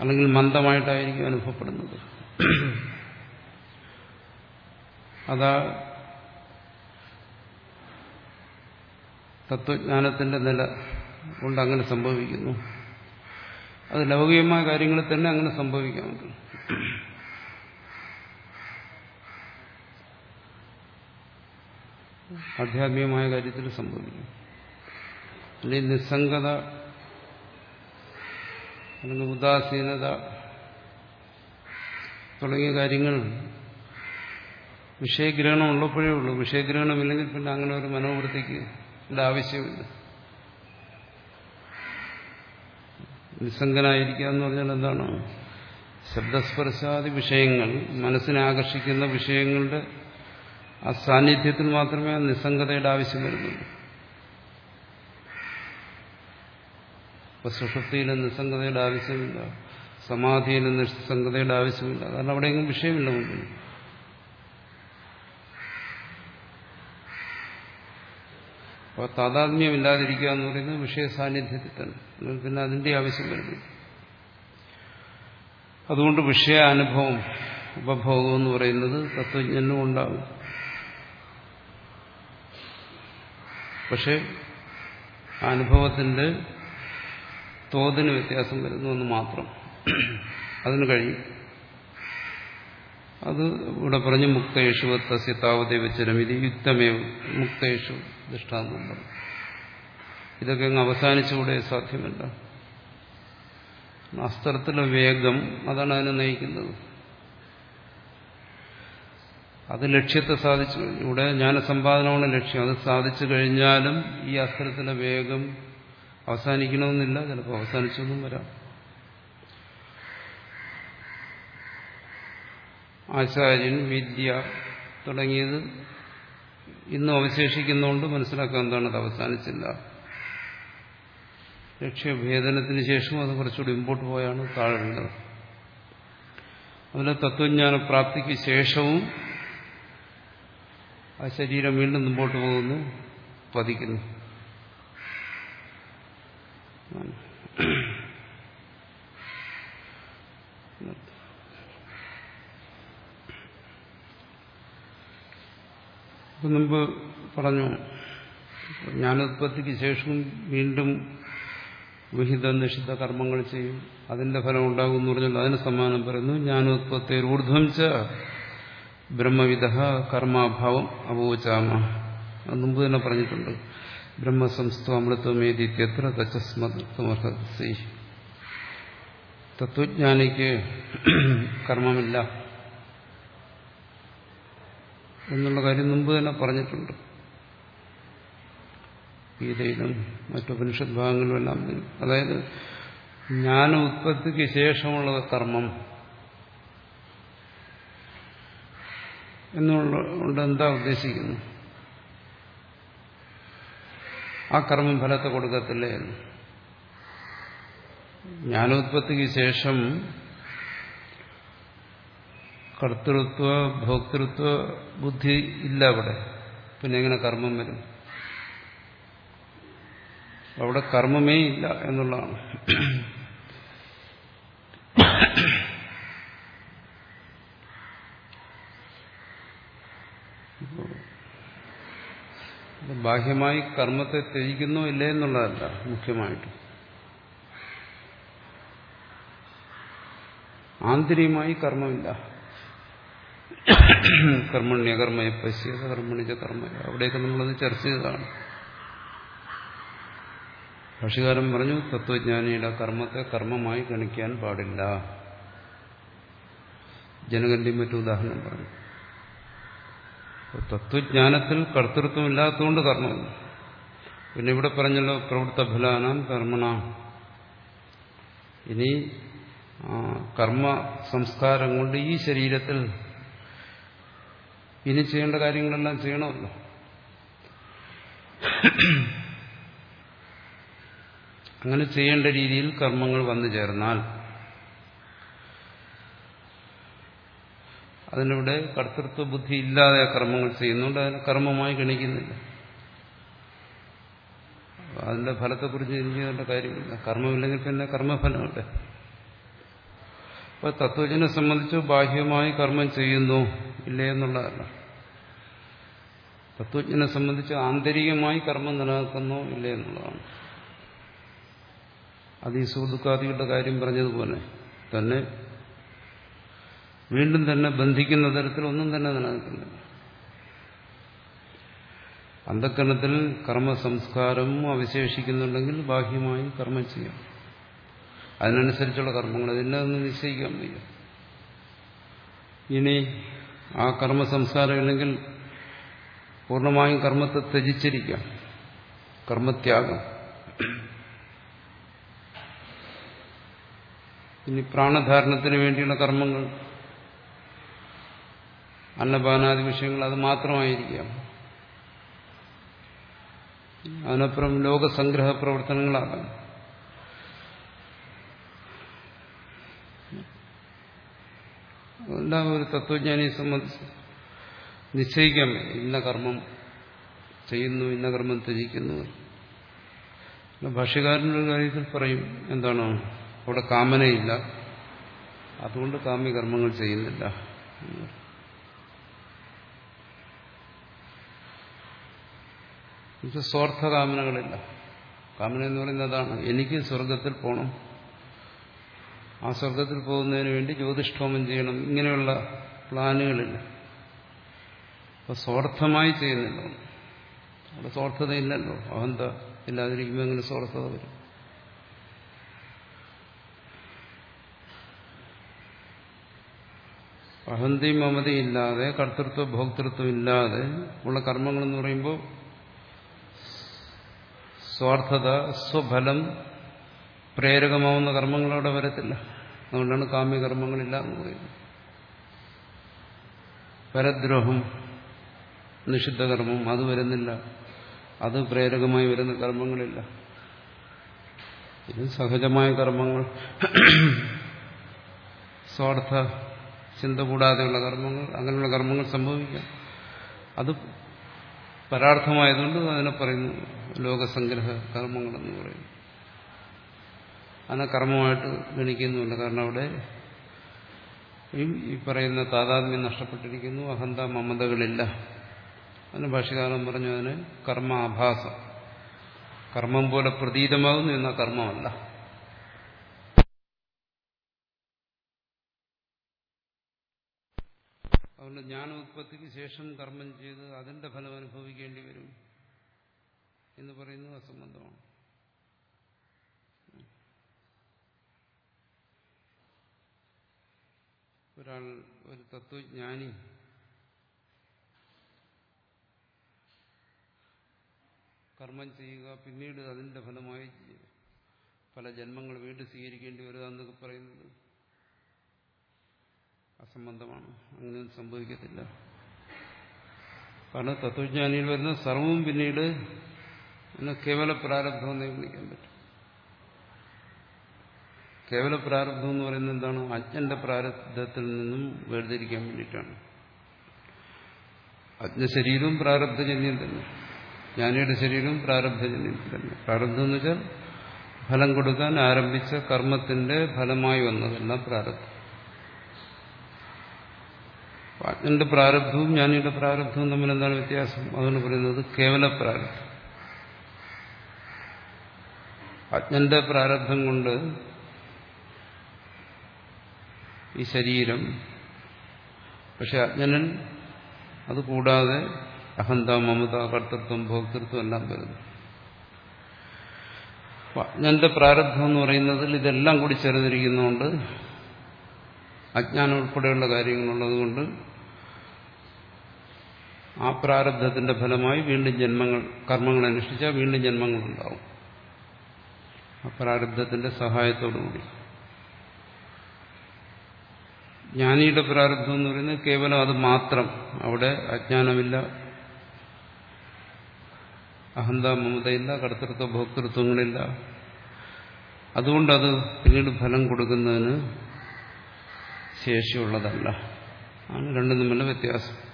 അല്ലെങ്കിൽ മന്ദമായിട്ടായിരിക്കും അനുഭവപ്പെടുന്നത്. അതാ തത്വജ്ഞാനത്തിന്റെ നില കൊണ്ട് അങ്ങനെ സംഭവിക്കുന്നു. അത് ലൗകികമായ കാര്യങ്ങളിൽ തന്നെ അങ്ങനെ സംഭവിക്കാറുണ്ട്. ആധ്യാത്മികമായ കാര്യത്തിൽ സംഭവിക്കും അല്ലെങ്കിൽ നിസ്സംഗത അല്ലെങ്കിൽ ഉദാസീനത തുടങ്ങിയ കാര്യങ്ങൾ വിഷയഗ്രഹണം ഉള്ളപ്പോഴേ ഉള്ളൂ. വിഷയഗ്രഹണമില്ലെങ്കിൽ പിന്നെ അങ്ങനെ ഒരു മനോവൃത്തിക്ക് ആവശ്യമില്ല. നിസ്സംഗനായിരിക്കുക എന്ന് പറഞ്ഞാൽ എന്താണ്? ശബ്ദസ്പർശാദി വിഷയങ്ങൾ മനസ്സിനെ ആകർഷിക്കുന്ന വിഷയങ്ങളുടെ ആ സാന്നിധ്യത്തിൽ മാത്രമേ നിസ്സംഗതയുടെ ആവശ്യം വരുന്നുള്ളൂ. ഇപ്പൊ സുഷുപ്തിയിൽ നിസ്സംഗതയുടെ ആവശ്യമില്ല. സമാധിയിൽ നിസ്സംഗതയുടെ ആവശ്യമില്ല. കാരണം അവിടെയെങ്കിലും വിഷയമില്ല മുമ്പിൽ. അപ്പോൾ താതാത്മ്യമില്ലാതിരിക്കുക എന്ന് പറയുന്നത് വിഷയ സാന്നിധ്യത്തിൽ തന്നെ. പിന്നെ അതിന്റെ ആവശ്യം വരുന്നു അതുകൊണ്ട് വിഷയ അനുഭവം ഉപഭോഗം എന്ന് പറയുന്നത് തത്വജ്ഞനും ഉണ്ടാകും. പക്ഷെ ആ അനുഭവത്തിന്റെ തോതിന് വ്യത്യാസം വരുന്നു എന്ന് മാത്രം. അതിന് കഴിയും. അത് ഇവിടെ പറഞ്ഞ് മുക്തേഷു തസ്യ വെച്ചിരം ഇത് യുക്തമേ മുക്തേഷു ദൃഷ്ടാന്തം ഇതൊക്കെ അങ്ങ് അവസാനിച്ചുകൂടെ സാധ്യമല്ല. അസ്ത്രത്തിലെ വേഗം അതാണ് അതിനെ നയിക്കുന്നത്. അത് ലക്ഷ്യത്തെ സാധിച്ചു ഇവിടെ ജ്ഞാനസമ്പാദനമാണ് ലക്ഷ്യം. അത് സാധിച്ചു കഴിഞ്ഞാലും ഈ അസ്ത്രത്തിലെ വേഗം അവസാനിക്കണമെന്നില്ല. ചിലപ്പോൾ അവസാനിച്ചൊന്നും വരാം. ആചാര്യൻ വിദ്യ തുടങ്ങിയത് ഇന്നും അവശേഷിക്കുന്നതുകൊണ്ട് മനസ്സിലാക്കാൻ എന്താണ് അത് അവസാനിച്ചില്ല. ലക്ഷ്യഭേദനത്തിന് ശേഷം അത് കുറച്ചുകൂടി മുമ്പോട്ട് പോയാണ് താഴേണ്ടത് അതുപോലെ തത്വജ്ഞാന പ്രാപ്തിക്ക് ശേഷവും ആ ശരീരം വീണ്ടും മുമ്പോട്ട് പോകുന്നു. പതിക്കുന്നു. മുമ്പ് പറഞ്ഞു ജ്ഞാനോത്പത്തിക്ക് ശേഷവും വീണ്ടും വിഹിത നിഷിദ്ധ കർമ്മങ്ങൾ ചെയ്യും. അതിന്റെ ഫലം ഉണ്ടാകും എന്ന് പറഞ്ഞാൽ അതിന് സമ്മാനം പറയുന്നു ജ്ഞാനോത്പത്തി ഊർധ്വം ച ബ്രഹ്മവിധ കർമാഭാവം അപോചാമ അത് മുമ്പ് തന്നെ പറഞ്ഞിട്ടുണ്ട്. ബ്രഹ്മസംസ്ഥ അമൃത്വമേതിത്യത്ര തച്ചസ്മർഹസി തത്വജ്ഞാനിക്ക് കർമ്മമില്ല. എന്നുള്ള കാര്യം മുമ്പ് തന്നെ പറഞ്ഞിട്ടുണ്ട്. ഗീതയിലും മറ്റുപനിഷത് ഭാഗങ്ങളിലും എല്ലാം. അതായത് ജ്ഞാന ഉത്പത്തിക്ക് ശേഷമുള്ള കർമ്മം. എന്നുകൊണ്ട് എന്താ ഉദ്ദേശിക്കുന്നു ആ കർമ്മം ഫലത്തെ കൊടുക്കത്തില്ലേ എന്ന്. ജ്ഞാനോത്പത്തിക്ക് ശേഷം കർത്തൃത്വ ഭോക്തൃത്വ ബുദ്ധി ഇല്ല അവിടെ. പിന്നെ എങ്ങനെ കർമ്മം വരും? അവിടെ കർമ്മമേ ഇല്ല എന്നുള്ളതാണ്. ബാഹ്യമായി കർമ്മത്തെ ത്യജിക്കുന്നോ ഇല്ലേ എന്നുള്ളതല്ല മുഖ്യമായിട്ട്. ആന്തരികമായി കർമ്മമില്ല. കർമ്മണ്യകർമ്മയെ പശ്യത കർമ്മണിച്ച കർമ്മ അവിടെയൊക്കെ നമ്മളത് ചർച്ച ചെയ്തതാണ്. ഭക്ഷ്യകാരൻ പറഞ്ഞു തത്വജ്ഞാനിയുടെ കർമ്മത്തെ കർമ്മമായി ഗണിക്കാൻ പാടില്ല. ജനകന്റെയും മറ്റു ഉദാഹരണം പറഞ്ഞു. തത്വജ്ഞാനത്തിൽ കർത്തൃത്വം ഇല്ലാത്തതുകൊണ്ട് കർമ്മമില്ല പിന്നെ ഇവിടെ പറഞ്ഞല്ലോ പ്രവൃത്ത ഫലാനാം കർമ്മണ. ഇനി കർമ്മ സംസ്കാരം കൊണ്ട് ഈ ശരീരത്തിൽ ഇനി ചെയ്യേണ്ട കാര്യങ്ങളെല്ലാം ചെയ്യണമല്ലോ. അങ്ങനെ ചെയ്യേണ്ട രീതിയിൽ കർമ്മങ്ങൾ വന്നു ചേർന്നാൽ അതിനിവിടെ കർത്തൃത്വ ബുദ്ധി ഇല്ലാതെ കർമ്മങ്ങൾ ചെയ്യുന്നുണ്ട് അതിനെ കർമ്മമായി ഗണിക്കുന്നില്ല. അതിന്റെ ഫലത്തെക്കുറിച്ച് ചിന്തിക്കേണ്ട കാര്യമില്ല. കർമ്മമില്ലെങ്കിൽ പിന്നെ കർമ്മഫലമല്ലേ? അപ്പൊ തത്വജനെ സംബന്ധിച്ച് ബാഹ്യമായി കർമ്മം ചെയ്യുന്നു ഇല്ലേ എന്നുള്ളതല്ല. തത്വജ്ഞനെ സംബന്ധിച്ച് ആന്തരികമായി കർമ്മം നിലനിൽക്കുന്നു ഇല്ലേ എന്നുള്ളതാണ്. അത് ഈ സുഹൃത്തുക്കാദികളുടെ കാര്യം പറഞ്ഞതുപോലെ തന്നെ വീണ്ടും തന്നെ ബന്ധിക്കുന്ന തരത്തിൽ ഒന്നും തന്നെ നിലനിൽക്കുന്നില്ല അന്ധക്കരണത്തിൽ കർമ്മ സംസ്കാരം അവശേഷിക്കുന്നുണ്ടെങ്കിൽ ബാഹ്യമായി കർമ്മം ചെയ്യാം. അതിനനുസരിച്ചുള്ള കർമ്മങ്ങൾ അതിനെ ഒന്ന് നിശ്ചയിക്കാൻ വയ്യ. ഇനി ആ കർമ്മ സംസ്കാരം ഇല്ലെങ്കിൽ പൂർണമായും കർമ്മത്തെ ത്യജിച്ചിരിക്കാം. കർമ്മത്യാഗം. ഇനി പ്രാണധാരണത്തിന് വേണ്ടിയുള്ള കർമ്മങ്ങൾ അന്നപാനാദി വിഷയങ്ങൾ അത് മാത്രമായിരിക്കാം. അതിനപ്പുറം ലോകസംഗ്രഹ പ്രവർത്തനങ്ങളാകാം എല്ലാം ഒരു തത്വജ്ഞാനിയെ സംബന്ധിച്ച് നിശ്ചയിക്കാൻ ഇന്ന കർമ്മം ചെയ്യുന്നു ഇന്ന കർമ്മം ത്യജിക്കുന്നു. ഭാഷ്യകാരന്റെ കാര്യത്തിൽ പറയും എന്താണ്? അവിടെ കാമനയില്ല. അതുകൊണ്ട് കാമ്യകർമ്മങ്ങൾ ചെയ്യുന്നില്ല. സ്വാർത്ഥ കാമനകളില്ല കാമന എന്ന് പറയുന്നത് അതാണ്. എനിക്ക് സ്വർഗത്തിൽ പോകണം ആ സ്വർഗത്തിൽ പോകുന്നതിന് വേണ്ടി ജ്യോതിഷ്ഠോമം ചെയ്യണം. ഇങ്ങനെയുള്ള പ്ലാനുകളില്ല. അപ്പൊ സ്വാർത്ഥമായി ചെയ്യുന്നില്ല. അവിടെ സ്വാർത്ഥതയില്ലല്ലോ. അഹന്ത ഇല്ലാതിരിക്കുമ്പോൾ എങ്ങനെ സ്വാർത്ഥത വരും? അഹന്തയും മമതയും ഇല്ലാതെ കർത്തൃത്വ ഭോക്തൃത്വം ഇല്ലാതെ ഉള്ള കർമ്മങ്ങളെന്ന് പറയുമ്പോൾ സ്വാർത്ഥത സ്വഫലം പ്രേരകമാവുന്ന കർമ്മങ്ങൾ അവിടെ വരത്തില്ല. അതുകൊണ്ടാണ് കാമ്യകർമ്മങ്ങളില്ല എന്ന് പറയുന്നത്. പരദ്രോഹം നിഷിദ്ധ കർമ്മം അത് വരുന്നില്ല. അത് പ്രേരകമായി വരുന്ന കർമ്മങ്ങളില്ല. ഇത് സഹജമായ കർമ്മങ്ങൾ. സ്വാർത്ഥ ചിന്ത കൂടാതെയുള്ള കർമ്മങ്ങൾ അങ്ങനെയുള്ള കർമ്മങ്ങൾ സംഭവിക്കാം. അത് പരാർത്ഥമായതുകൊണ്ട് അതിനെ പറയുന്നു ലോകസംഗ്രഹ കർമ്മങ്ങളെന്ന് പറയുന്നു. അതിനെ കർമ്മമായിട്ട് ഗണിക്കുന്നുമില്ല കാരണം അവിടെ ഈ പറയുന്ന താതാത്മ്യം നഷ്ടപ്പെട്ടിരിക്കുന്നു അഹന്ത മമതകളില്ല. അതിന് ഭാഷകാലം പറഞ്ഞു അതിന് കർമാഭാസം. കർമ്മം പോലെ പ്രതീതമാകുന്നു എന്ന കർമ്മമല്ല. അതുകൊണ്ട് ജ്ഞാനോത്പത്തിക്ക് ശേഷം കർമ്മം ചെയ്ത് അതിന്റെ ഫലം അനുഭവിക്കേണ്ടി വരും എന്ന് പറയുന്നത് അസംബന്ധമാണ്. ഒരാൾ ഒരു തത്വജ്ഞാനി കർമ്മം ചെയ്യുക പിന്നീട് അതിന്റെ ഫലമായി പല ജന്മങ്ങൾ വീണ്ടും സ്വീകരിക്കേണ്ടി വരിക എന്നൊക്കെ പറയുന്നത് അസംബന്ധമാണ്. അങ്ങനെയൊന്നും സംഭവിക്കത്തില്ല. കാരണം തത്വജ്ഞാനിയിൽ വരുന്ന സർവവും പിന്നീട് കേവല പ്രാരബ്ധം എന്നേ വിളിക്കാൻ പറ്റും. കേവല പ്രാരബ്ധം എന്ന് പറയുന്നത് എന്താണ്? അജ്ഞന്റെ പ്രാരബ്ധത്തിൽ നിന്നും വേർതിരിക്കാൻ വേണ്ടിയിട്ടാണ്. അജ്ഞശരീരവും പ്രാരബ്ധജന്യം തന്നെ. ജ്ഞാനിയുടെ ശരീരവും പ്രാരബ്ധജന്യം തന്നെ. പ്രാരബ്ധം എന്ന് വെച്ചാൽ ഫലം കൊടുക്കാൻ ആരംഭിച്ച കർമ്മത്തിന്റെ ഫലമായി വന്നതെല്ലാം പ്രാരബ്ധം. അജ്ഞന്റെ പ്രാരബ്ധവും ജ്ഞാനിയുടെ പ്രാരബ്ധവും തമ്മിൽ എന്താണ് വ്യത്യാസം? അതാണ് പറയുന്നത് കേവല പ്രാരബ്ധം. അജ്ഞന്റെ പ്രാരബ്ധം കൊണ്ട് ഈ ശരീരം പക്ഷെ അത് കൂടാതെ അഹന്ത മമത കർത്തൃത്വം ഭോക്തൃത്വം എല്ലാം വരുന്നു. അജ്ഞന്റെ പ്രാരബ്ധം എന്ന് പറയുന്നതിൽ ഇതെല്ലാം കൂടി ചേർന്നിരിക്കുന്നതുകൊണ്ട് അജ്ഞാനം ഉൾപ്പെടെയുള്ള കാര്യങ്ങളുള്ളതുകൊണ്ട് ആ പ്രാരബ്ധത്തിന്റെ ഫലമായി വീണ്ടും ജന്മങ്ങൾ കർമ്മങ്ങൾ അനുഷ്ഠിച്ചാൽ വീണ്ടും ജന്മങ്ങൾ ഉണ്ടാവും ആ പ്രാരബ്ധത്തിന്റെ സഹായത്തോടുകൂടി. ജ്ഞാനിയുടെ പ്രാരബ്ധം എന്ന് പറയുന്നത് കേവലം അത് മാത്രം. അവിടെ അജ്ഞാനമില്ല. അഹന്ത മമതയില്ല കർത്തൃത്വ ഭോക്തൃത്വങ്ങളില്ല. അതുകൊണ്ടത് പിന്നീട് ഫലം കൊടുക്കുന്നതിന് ശേഷിയുള്ളതല്ല. ആണ് രണ്ടും തമ്മിലുള്ള വ്യത്യാസം.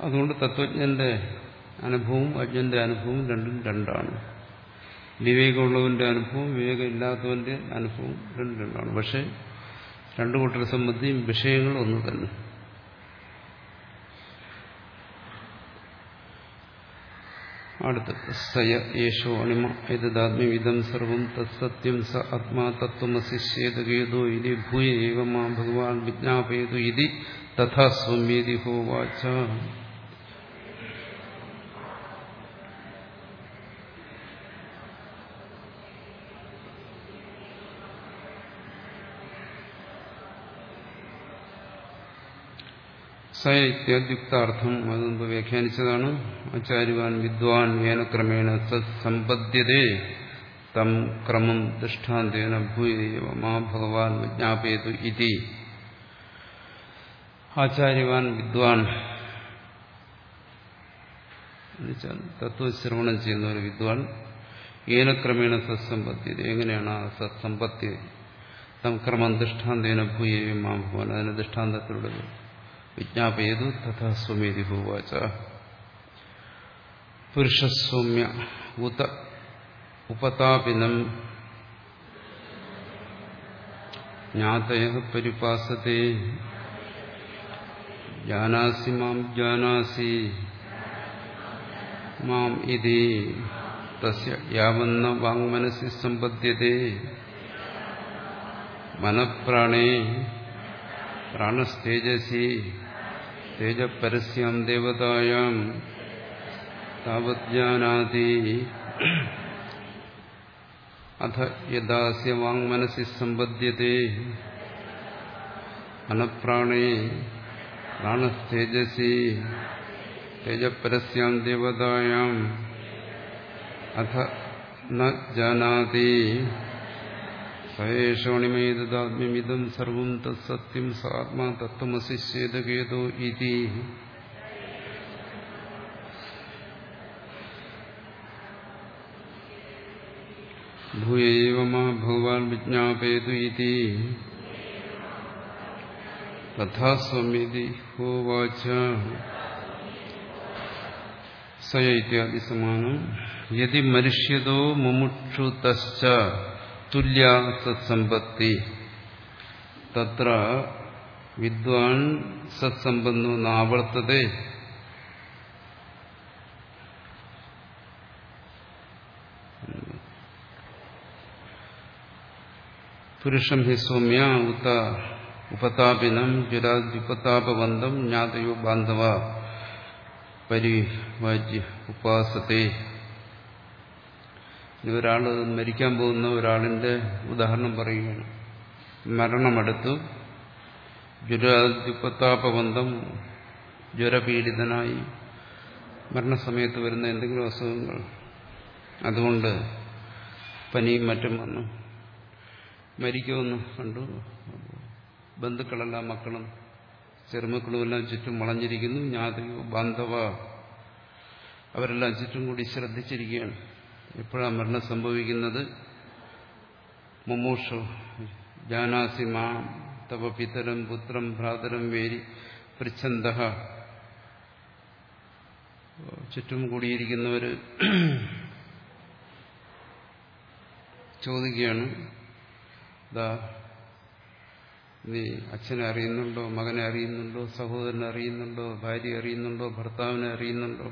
അതുകൊണ്ട് തത്വജ്ഞന്റെ അനുഭവവും അജ്ഞന്റെ അനുഭവവും രണ്ടും രണ്ടാണ്. വിവേകമുള്ളവന്റെ അനുഭവം വിവേകം ഇല്ലാത്തവന്റെ അനുഭവം രണ്ടും രണ്ടാണ്. പക്ഷെ രണ്ടു കൂട്ടരെ സംബന്ധിച്ചും വിഷയങ്ങൾ ഒന്ന് തന്നെ. അടുത്ത്. സയ യേശോ അണിമ ഏതാത്മ്യവിധം സർവം തത്സത്യം സ ആത്മാ തത്വമസിശ്യേതകേതോ ഇതി ഭൂയേവ മാ ഭഗവാൻ വിജ്ഞാപയതു ഇതി തഥാ സ്വമ്യേതി ഹോവാച സ ഇത്യുക്താർത്ഥം അത് മുമ്പ് വ്യാഖ്യാനിച്ചതാണ്. ആചാര്യവാൻ വിദ്വാൻ ഏനക്രമേണ സമ്പദ്യതേ തം ക്രമം ദൃഷ്ടാന്തേന ഭൂയേവ മാ ഭഗവാൻ വിജ്ഞാപയതു ഇതി. ആചാര്യവാൻ വിദ്വാൻ തത്വശ്രവണം ചെയ്യുന്ന ഒരു വിദ്വാൻ ഏനക്രമേണ സത്സമ്പത്തി എങ്ങനെയാണ് ആ സത്സമ്പത്തി തം ക്രമം ദൃഷ്ടാന്തേന ഭൂയേവ മാ ഭഗവാൻ. അതിന് ദൃഷ്ടാന്തത്തിലൂടെ വിജ്ഞാപയതു തഥാ സ്വമേതി ഭൂവാച. പുരുഷസ്വമ്യ ഉത ഉപതാപിനം ജ്ഞാതയ പരിപാസത്തെ ജാനാസി മാം ജാനാസി. മാം ഇതി തസ്യ യാവന്ന വാങ്മനസി സമ്പദ്യത്തെ മനഃപ്രാണേ പ്രാണസ്തേജസി. തേജപരസ്യാം ദേവതായാം താവജ്ഞാനാദി അഥ യഥാസ്യ വാങ്മനസി സമ്പദ്യത്തെ അനപ്രാണേ പ്രാണസ്തേജസി. തേജപരസ്യാം ദേവതായാം. അഥ ന ജാനാതി. സയേഷോണിമേതാത്മ്യമിതം സർവം തത്സത്യം സാത്മാ തത്വമസിശ്ചേതകേതോ ഇതി ഭൂയൈവ മാ ഭഗവാൻ വിജ്ഞാപയതു ഇതി തഥാ സ്വമിതി ഹോവാച സയ ഇത്യാദി സമാനം യതി മനുഷ്യതോ മുമുക്ഷുതശ്ച തുല്യ സത്സമ്പത്തി തത്ര വിദ്വാൻ സത്സമ്പന്നു നാവർത്തതേ. പുരുഷം ഹി സൗമ്യ ഉത്ത ഉപതാപിനം ജുരാദ്യുപതാപവന്തം ജ്ഞാതയോ ബാന്ധവ. പരിവാജ്യ ഉപാസത്തെ ഇനി ഒരാൾ മരിക്കാൻ പോകുന്ന ഒരാളിന്റെ ഉദാഹരണം പറയുകയാണ്. മരണമെടുത്തു. ജ്വരാധിപത്താപബന്ധം ജ്വരപീഡിതനായി. മരണസമയത്ത് വരുന്ന എന്തെങ്കിലും അസുഖങ്ങൾ. അതുകൊണ്ട് പനിയും മറ്റും വന്നു. മരിക്കുമെന്ന് കണ്ടു. ബന്ധുക്കളെല്ലാം മക്കളും ചെറുമക്കളും എല്ലാം ചുറ്റും വളഞ്ഞിരിക്കുന്നു. ഞാതയോ ബാന്ധവ അവരെല്ലാം ചുറ്റും കൂടി ശ്രദ്ധിച്ചിരിക്കുകയാണ്. എപ്പോഴാണ് മരണം സംഭവിക്കുന്നത്. മുമൂഷു ജാനാസി മാം തവ പിതരം പുത്രം ഭ്രാതരം വേരി പൃച്ഛന്ത ചുറ്റും കൂടിയിരിക്കുന്നവര് ചോദിക്കുകയാണ്. ദാ നീ അച്ഛനെ അറിയുന്നുണ്ടോ? മകനെ അറിയുന്നുണ്ടോ? സഹോദരനെ അറിയുന്നുണ്ടോ? ഭാര്യ അറിയുന്നുണ്ടോ? ഭർത്താവിനെ അറിയുന്നുണ്ടോ?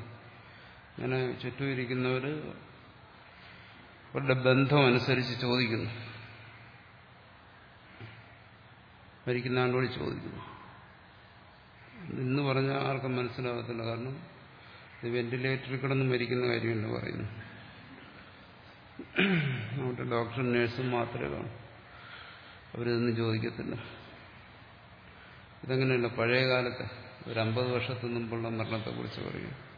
അങ്ങനെ ചുറ്റും ഇരിക്കുന്നവർ അവരുടെ ബന്ധം അനുസരിച്ച് ചോദിക്കുന്നു. മരിക്കുന്ന ആളോട് ചോദിക്കുന്നു. ഇന്ന് പറഞ്ഞാൽ ആർക്കും മനസ്സിലാകത്തില്ല. കാരണം ഇത് വെന്റിലേറ്ററിൽ കിടന്ന് മരിക്കുന്ന കാര്യമല്ല പറയുന്നു. അവിടെ ഡോക്ടറും നേഴ്സും മാത്രമേ കാണൂ. അവരിതൊന്നും ചോദിക്കത്തില്ല. ഇതങ്ങനെയല്ല. പഴയ കാലത്തെ ഒരു അമ്പത് വർഷത്തിന് മുമ്പുള്ള മരണത്തെക്കുറിച്ച് പറയും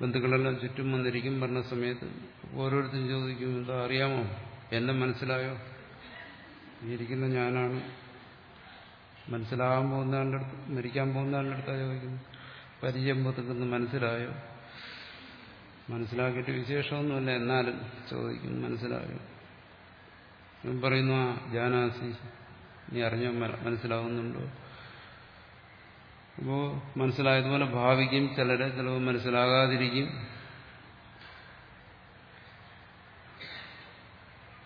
ബന്ധുക്കളെല്ലാം ചുറ്റും വന്നിരിക്കും പറഞ്ഞ സമയത്ത് ഓരോരുത്തരും ചോദിക്കും എന്താ അറിയാമോ? എന്നെ മനസ്സിലായോ? ഇരിക്കുന്ന ഞാനാണ്. മനസ്സിലാകാൻ പോകുന്ന ആളുടെ അടുത്ത് മരിക്കാൻ പോകുന്ന ആളുടെ അടുത്താണ് ചോദിക്കുന്നത്. പരിചയം പൊതുക്കുന്നു മനസ്സിലായോ? മനസ്സിലാക്കിയിട്ട് വിശേഷമൊന്നുമില്ല എന്നാലും ചോദിക്കും മനസ്സിലായോ? പറയുന്നു ആ ജാനാസി നീ അറിഞ്ഞ മനസ്സിലാവുന്നുണ്ടോ? അപ്പോൾ മനസ്സിലായതുപോലെ ഭാവിക്കും ചിലരെ ചിലവ് മനസ്സിലാകാതിരിക്കും.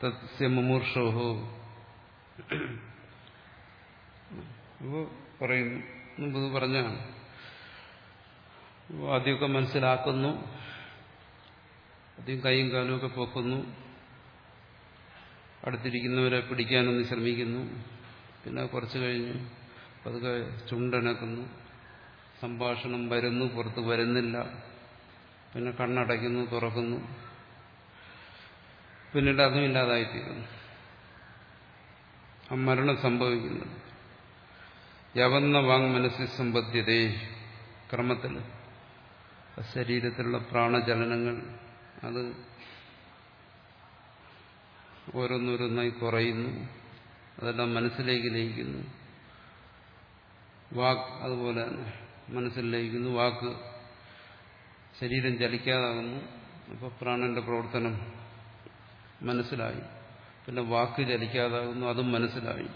തത്സ്യമൂർഷോഹോ അപ്പോൾ പറയുന്നു മുമ്പ് പറഞ്ഞാണ് ആദ്യമൊക്കെ മനസ്സിലാക്കുന്നു ആദ്യം കൈയും കാലും ഒക്കെ പൊക്കുന്നു അടുത്തിരിക്കുന്നവരെ പിടിക്കാനൊന്ന് ശ്രമിക്കുന്നു പിന്നെ കുറച്ച് കഴിഞ്ഞ് പതുക്കെ ചുണ്ടനക്കുന്നു. സംഭാഷണം വരുന്നു പുറത്ത് വരുന്നില്ല. പിന്നെ കണ്ണടയ്ക്കുന്നു തുറക്കുന്നു. പിന്നീട് അതും ഇല്ലാതായിത്തീരുന്നു. ആ മരണം സംഭവിക്കുന്നു. യവന്ന വാങ് മനസ്സിൽ സമ്പദ്ധ്യതേ. ക്രമത്തിൽ ശരീരത്തിലുള്ള പ്രാണചലനങ്ങൾ അത് ഓരോന്നോരോന്നായി കുറയുന്നു. അതെല്ലാം മനസ്സിലേക്ക് ലയിക്കുന്നു. വാക്ക് അതുപോലെ തന്നെ മനസ്സിൽ ലയിക്കുന്നു. വാക്ക് ശരീരം ചലിക്കാതാകുന്നു. അപ്പോൾ പ്രാണന്റെ പ്രവർത്തനം മനസ്സിലായി. പിന്നെ വാക്ക് ചലിക്കാതാകുന്നു അതും മനസ്സിലായി.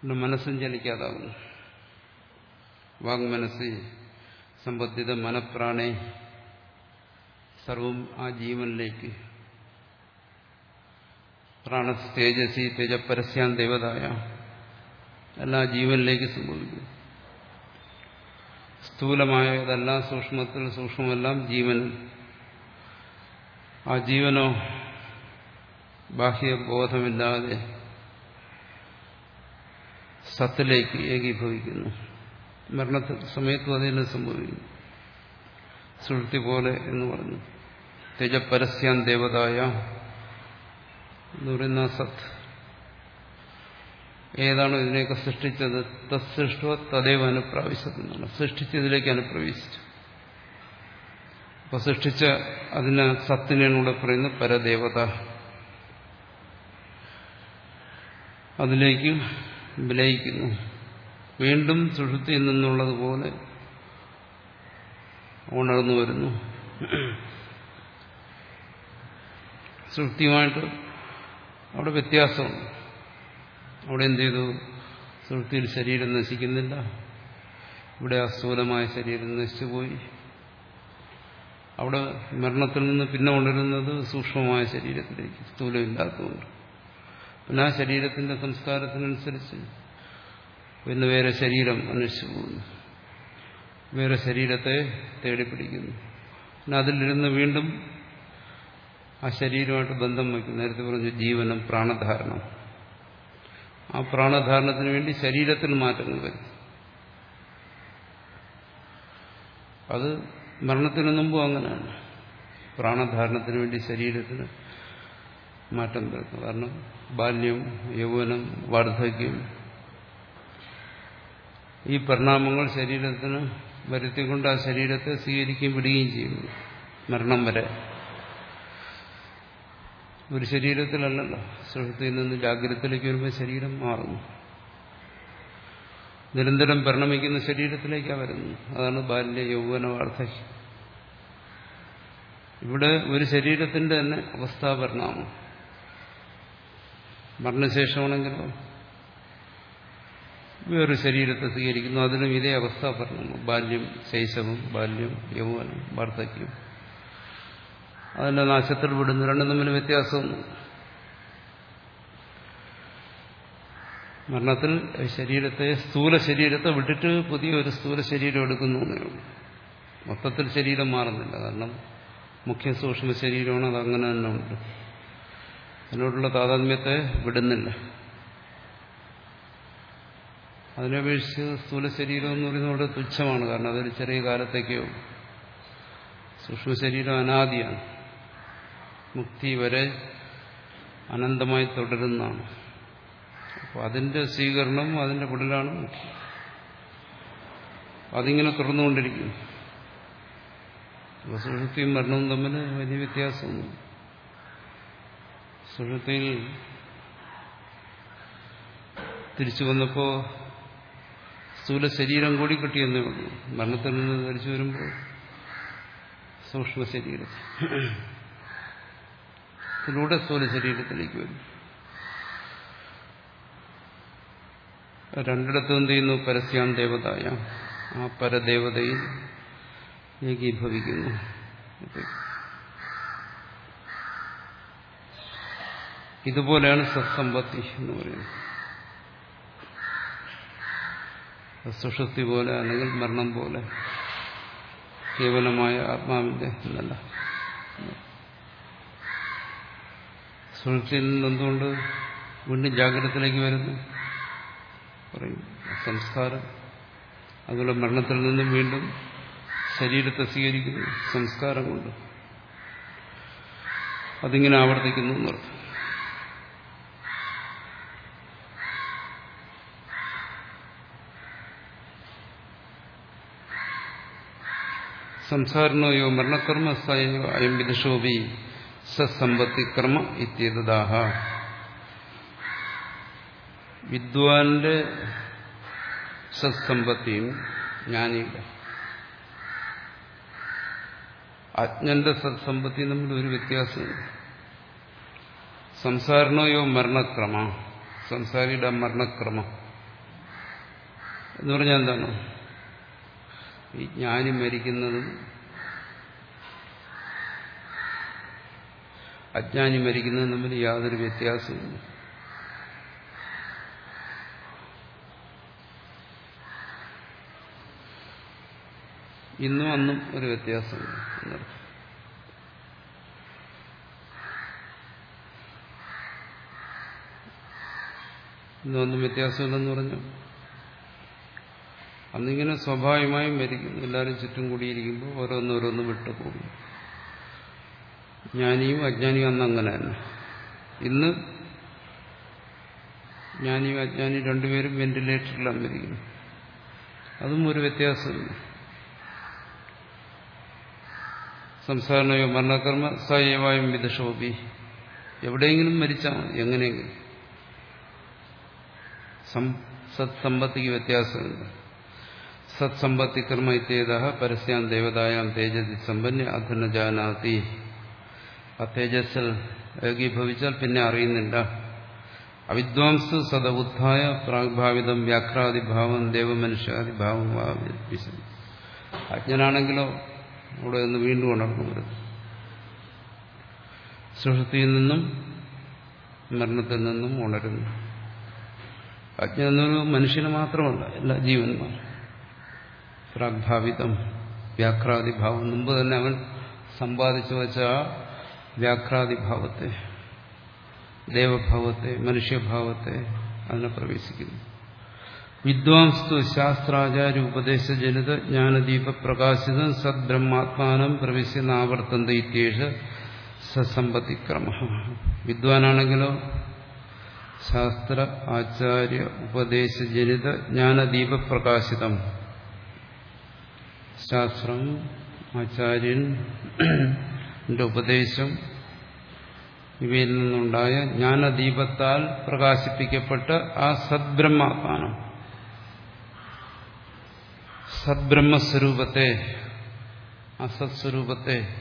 പിന്നെ മനസ്സും ചലിക്കാതാകുന്നു. വാങ് മനസ്സ് സമ്പദ്ധിത മനപ്രാണേ സർവം ആ ജീവനിലേക്ക്. പ്രാണസ് തേജസി തേജപരസ്യാൻ ദേവതായ. എല്ലാ ജീവനിലേക്ക് സംഭവിക്കും. സ്ഥൂലമായതെല്ലാം സൂക്ഷ്മത്തിൽ സൂക്ഷ്മമെല്ലാം ജീവൻ. ആ ജീവനോ ബാഹ്യബോധമില്ലാതെ സത്തിലേക്ക് ഏകീഭവിക്കുന്നു. മരണ സമയത്തും അതിന് സംഭവിക്കുന്നു. സുഹൃത്തി പോലെ എന്ന് പറഞ്ഞു. തേജപരസ്യാൻ ദേവതായ എന്ന് പറയുന്ന സത്ത് ഏതാണോ ഇതിനെയൊക്കെ സൃഷ്ടിച്ചത് തത്സൃഷ്ടോ തദൈവ അനുപ്രാവശ്യത്തിനാണ് സൃഷ്ടിച്ചതിലേക്ക് അനുപ്രവേശിച്ചു. അപ്പൊ സൃഷ്ടിച്ച അതിന് സത്തിനാണ് ഇവിടെ പറയുന്നത് പരദേവത. അതിലേക്ക് വിലയിക്കുന്നു. വീണ്ടും സുഷുതിയിൽ നിന്നുള്ളതുപോലെ ഉണർന്നു വരുന്നു. സുഷുതിയുമായിട്ട് അവിടെ വ്യത്യാസമുണ്ട്. അവിടെ എന്ത് ചെയ്തു? സുഹൃത്തിയിൽ ശരീരം നശിക്കുന്നില്ല. ഇവിടെ അസ്ഥൂലമായ ശരീരം നശിച്ചു പോയി അവിടെ മരണത്തിൽ നിന്ന് പിന്നെ ഉണരുന്നത് സൂക്ഷ്മമായ ശരീരത്തിലേക്ക് സ്ഥൂലമില്ലാത്തതുകൊണ്ട്. പിന്നെ ആ ശരീരത്തിന്റെ സംസ്കാരത്തിനനുസരിച്ച് പിന്നെ വേറെ ശരീരം അന്വേഷിച്ചു പോകുന്നു. വേറെ ശരീരത്തെ തേടിപ്പിടിക്കുന്നു. പിന്നെ അതിലിരുന്ന് വീണ്ടും ആ ശരീരമായിട്ട് ബന്ധം വയ്ക്കും നേരത്തെ പറഞ്ഞു ജീവനം പ്രാണധാരണം. ആ പ്രാണധാരണത്തിന് വേണ്ടി ശരീരത്തിൽ മാറ്റങ്ങൾ വരും അത് മരണത്തിന് മുമ്പും അങ്ങനെയാണ്. പ്രാണധാരണത്തിന് വേണ്ടി ശരീരത്തിന് മാറ്റം വരുന്നു കാരണം ബാല്യം യൗവനം വാർദ്ധക്യം ഈ പരിണാമങ്ങൾ ശരീരത്തിന് വരുത്തിക്കൊണ്ട് ആ ശരീരത്തെ സ്വീകരിക്കുകയും വിടുകയും ചെയ്യുന്നു. മരണം വരെ. ഒരു ശരീരത്തിലല്ലല്ലോ. സുഹൃത്തിൽ നിന്ന് ജാഗ്രതത്തിലേക്ക് വരുമ്പോൾ ശരീരം മാറുന്നു. നിരന്തരം പരിണമിക്കുന്ന ശരീരത്തിലേക്കാണ് വരുന്നത്. അതാണ് ബാല്യ യൗവന വാർദ്ധക്യം ഇവിടെ ഒരു ശരീരത്തിന്റെ തന്നെ അവസ്ഥാപരിണാമം മരണശേഷമാണെങ്കിലോ വേറൊരു ശരീരത്തെ സ്വീകരിക്കുന്നു. അതിനും ഇതേ അവസ്ഥ പറഞ്ഞു ബാല്യം ശൈശവം ബാല്യം യൗവനം വാർദ്ധക്യം. അതിന്റെ നാശത്തിൽ വിടുന്നു. രണ്ടും തമ്മിൽ വ്യത്യാസമൊന്നും. മരണത്തിൽ ശരീരത്തെ സ്ഥൂല ശരീരത്തെ വിട്ടിട്ട് പുതിയ ഒരു സ്ഥൂല ശരീരം എടുക്കുന്നു മൊത്തത്തിൽ ശരീരം മാറുന്നില്ല. കാരണം മുഖ്യ സൂക്ഷ്മ ശരീരമാണ് അത് അങ്ങനെ തന്നെ ഉണ്ട്. അതിനോടുള്ള താതാത്മ്യത്തെ വിടുന്നില്ല. അതിനപേക്ഷിച്ച് സ്ഥൂല ശരീരം എന്ന് പറയുന്നത് വളരെ തുച്ഛമാണ്. കാരണം അതൊരു ചെറിയ കാലത്തേക്കോ സൂക്ഷ്മ ശരീരം അനാദിയാണ്. മുക്തി വരെ അനന്തമായി തുടരുന്നതാണ്. അപ്പോൾ അതിന്റെ സ്വീകരണം വിടലാണ് മുഖ്യം അതിങ്ങനെ തുടർന്നുകൊണ്ടിരിക്കും സുഷുപ്തിയും മരണവും തമ്മിൽ വലിയ വ്യത്യാസമൊന്നും സുഷുപ്തിയിൽ തിരിച്ചു വന്നപ്പോൾ സ്ഥൂല ശരീരം കൂടി കിട്ടിയെന്നേ ഉള്ളൂ. മരണത്തിൽ നിന്ന് തിരിച്ചു വരുമ്പോൾ സൂക്ഷ്മ ശരീരം ഇതിലൂടെ സ്ഥൂല ശരീരത്തിലേക്ക് വരും രണ്ടിടത്തും എന്ത് ചെയ്യുന്നു? പരസ്യാം ദേവതായ. ആ പരദേവതയിൽ ഏകീഭവിക്കുന്നു. ഇതുപോലെയാണ് സത്സമ്പത്തി എന്ന് പറയുന്നത്. സുഷുപ്തി പോലെ അല്ലെങ്കിൽ മരണം പോലെ കേവലമായ ആത്മാവിന്റെ എന്നല്ല. സുഷുപ്തിയിൽ നിന്ന് എന്തുകൊണ്ട് വീണ്ടും ജാഗ്രതത്തിലേക്ക് വരുന്നു? പറയും സംസ്കാരം. അതുപോലെ മരണത്തിൽ നിന്നും വീണ്ടും ശരീരത്തെ സ്വീകരിക്കുന്നു സംസ്കാരം കൊണ്ട്. അതിങ്ങനെ ആവർത്തിക്കുന്നു എന്നർത്ഥം. സംസാരണയോ മരണകർമ്മ അയം വിദുഷോപി സസമ്പത്തി കർമ്മ ഇത്യതാഹ വിദ്വാന്റെ സത്സമ്പത്തിയും ജ്ഞാനിയുടെ അജ്ഞന്റെ സത്സമ്പത്തിയും തമ്മിൽ ഒരു വ്യത്യാസമുണ്ട്. സംസാരണയോ മരണക്രമ സംസാരിയുടെ മരണക്രമ. എന്ന് പറഞ്ഞാൽ എന്താണ്? ഈ ജ്ഞാനി മരിക്കുന്നതും അജ്ഞാനി മരിക്കുന്നതും തമ്മിൽ യാതൊരു വ്യത്യാസമില്ല ഇന്നും അന്നും ഒരു വ്യത്യാസമില്ല എന്നർത്ഥം. അന്നും വ്യത്യാസമില്ലെന്ന് പറഞ്ഞു? അന്നിങ്ങനെ സ്വാഭാവികമായും മരിക്കും എല്ലാവരും ചുറ്റും കൂടിയിരിക്കുമ്പോൾ ഓരോന്നോരോന്ന് വിട്ടുപോകും ജ്ഞാനിയും അജ്ഞാനിയും അന്ന് അങ്ങനെ തന്നെ ഇന്ന് ജ്ഞാനിയും അജ്ഞാനിയും രണ്ടുപേരും വെന്റിലേറ്ററിലാണ് അന്നിരിക്കുന്നു അതും ഒരു വ്യത്യാസമില്ല. സംസാരണയോ മരണകർമ്മ സയവായും വിദശോപി എവിടെയെങ്കിലും മരിച്ചാൽ എങ്ങനെയെങ്കിലും. സത്സമ്പത്തിക്ക് വ്യത്യാസമുണ്ട് സത്സമ്പത്തി കർമ്മ ഇത്യേത പരസ്യാം ദേവതായാം തേജതി സമ്പന്ന അധന ജാനാതി ആ തേജസ്സിൽ ഏകീഭവിച്ചാൽ പിന്നെ അറിയുന്നില്ല. അവിദ്വാംസ് സദബുദ്ധായ പ്രാഗ്ഭാവിതം വ്യാഘ്രാദിഭാവം ദേവമനുഷ്യാദിഭാവം അജ്ഞനാണെങ്കിലോ അവിടെ നിന്ന് വീണ്ടും ഉണർന്നു വരുന്നു സുഷൃത്തിയിൽ നിന്നും മരണത്തിൽ നിന്നും ഉണരുന്നു. അജ്ഞൻ എന്നൊരു മനുഷ്യന് മാത്രമല്ല എല്ലാ ജീവന്മാർ. പ്രാഗ്ഭാവിതം വ്യാഘ്രാദിഭാവം മുമ്പ് തന്നെ അവൻ സമ്പാദിച്ചു വച്ച ആ വ്യാഘ്രാദിഭാവത്തെ ദേവഭാവത്തെ മനുഷ്യഭാവത്തെ അതിനെ പ്രവേശിക്കുന്നു. വിദ്വാംസ്തു ശാസ്ത്രാചാര്യ ഉപദേശജനിത ജ്ഞാനദീപ പ്രകാശിതം സദ്ബ്രഹ്മാത്മാനം പ്രവേശിക്കുന്ന ആവർത്തന ഇത്യേഷ സസമ്പത്തിക്രമ വിദ്വാനാണെങ്കിലോ ശാസ്ത്ര ആചാര്യ ഉപദേശ ഉപദേശജനിത ജ്ഞാനദീപ പ്രകാശിതം. ശാസ്ത്രം ആചാര്യൻ ഉപദേശം ഇവയിൽ നിന്നുണ്ടായ ജ്ഞാനദീപത്താൽ പ്രകാശിപ്പിക്കപ്പെട്ട ആ സദ്ബ്രഹ്മാത്മാനം സദ്ബ്രഹ്മസ്വരൂപത്തെ അസത്സ്വരൂപത്തെ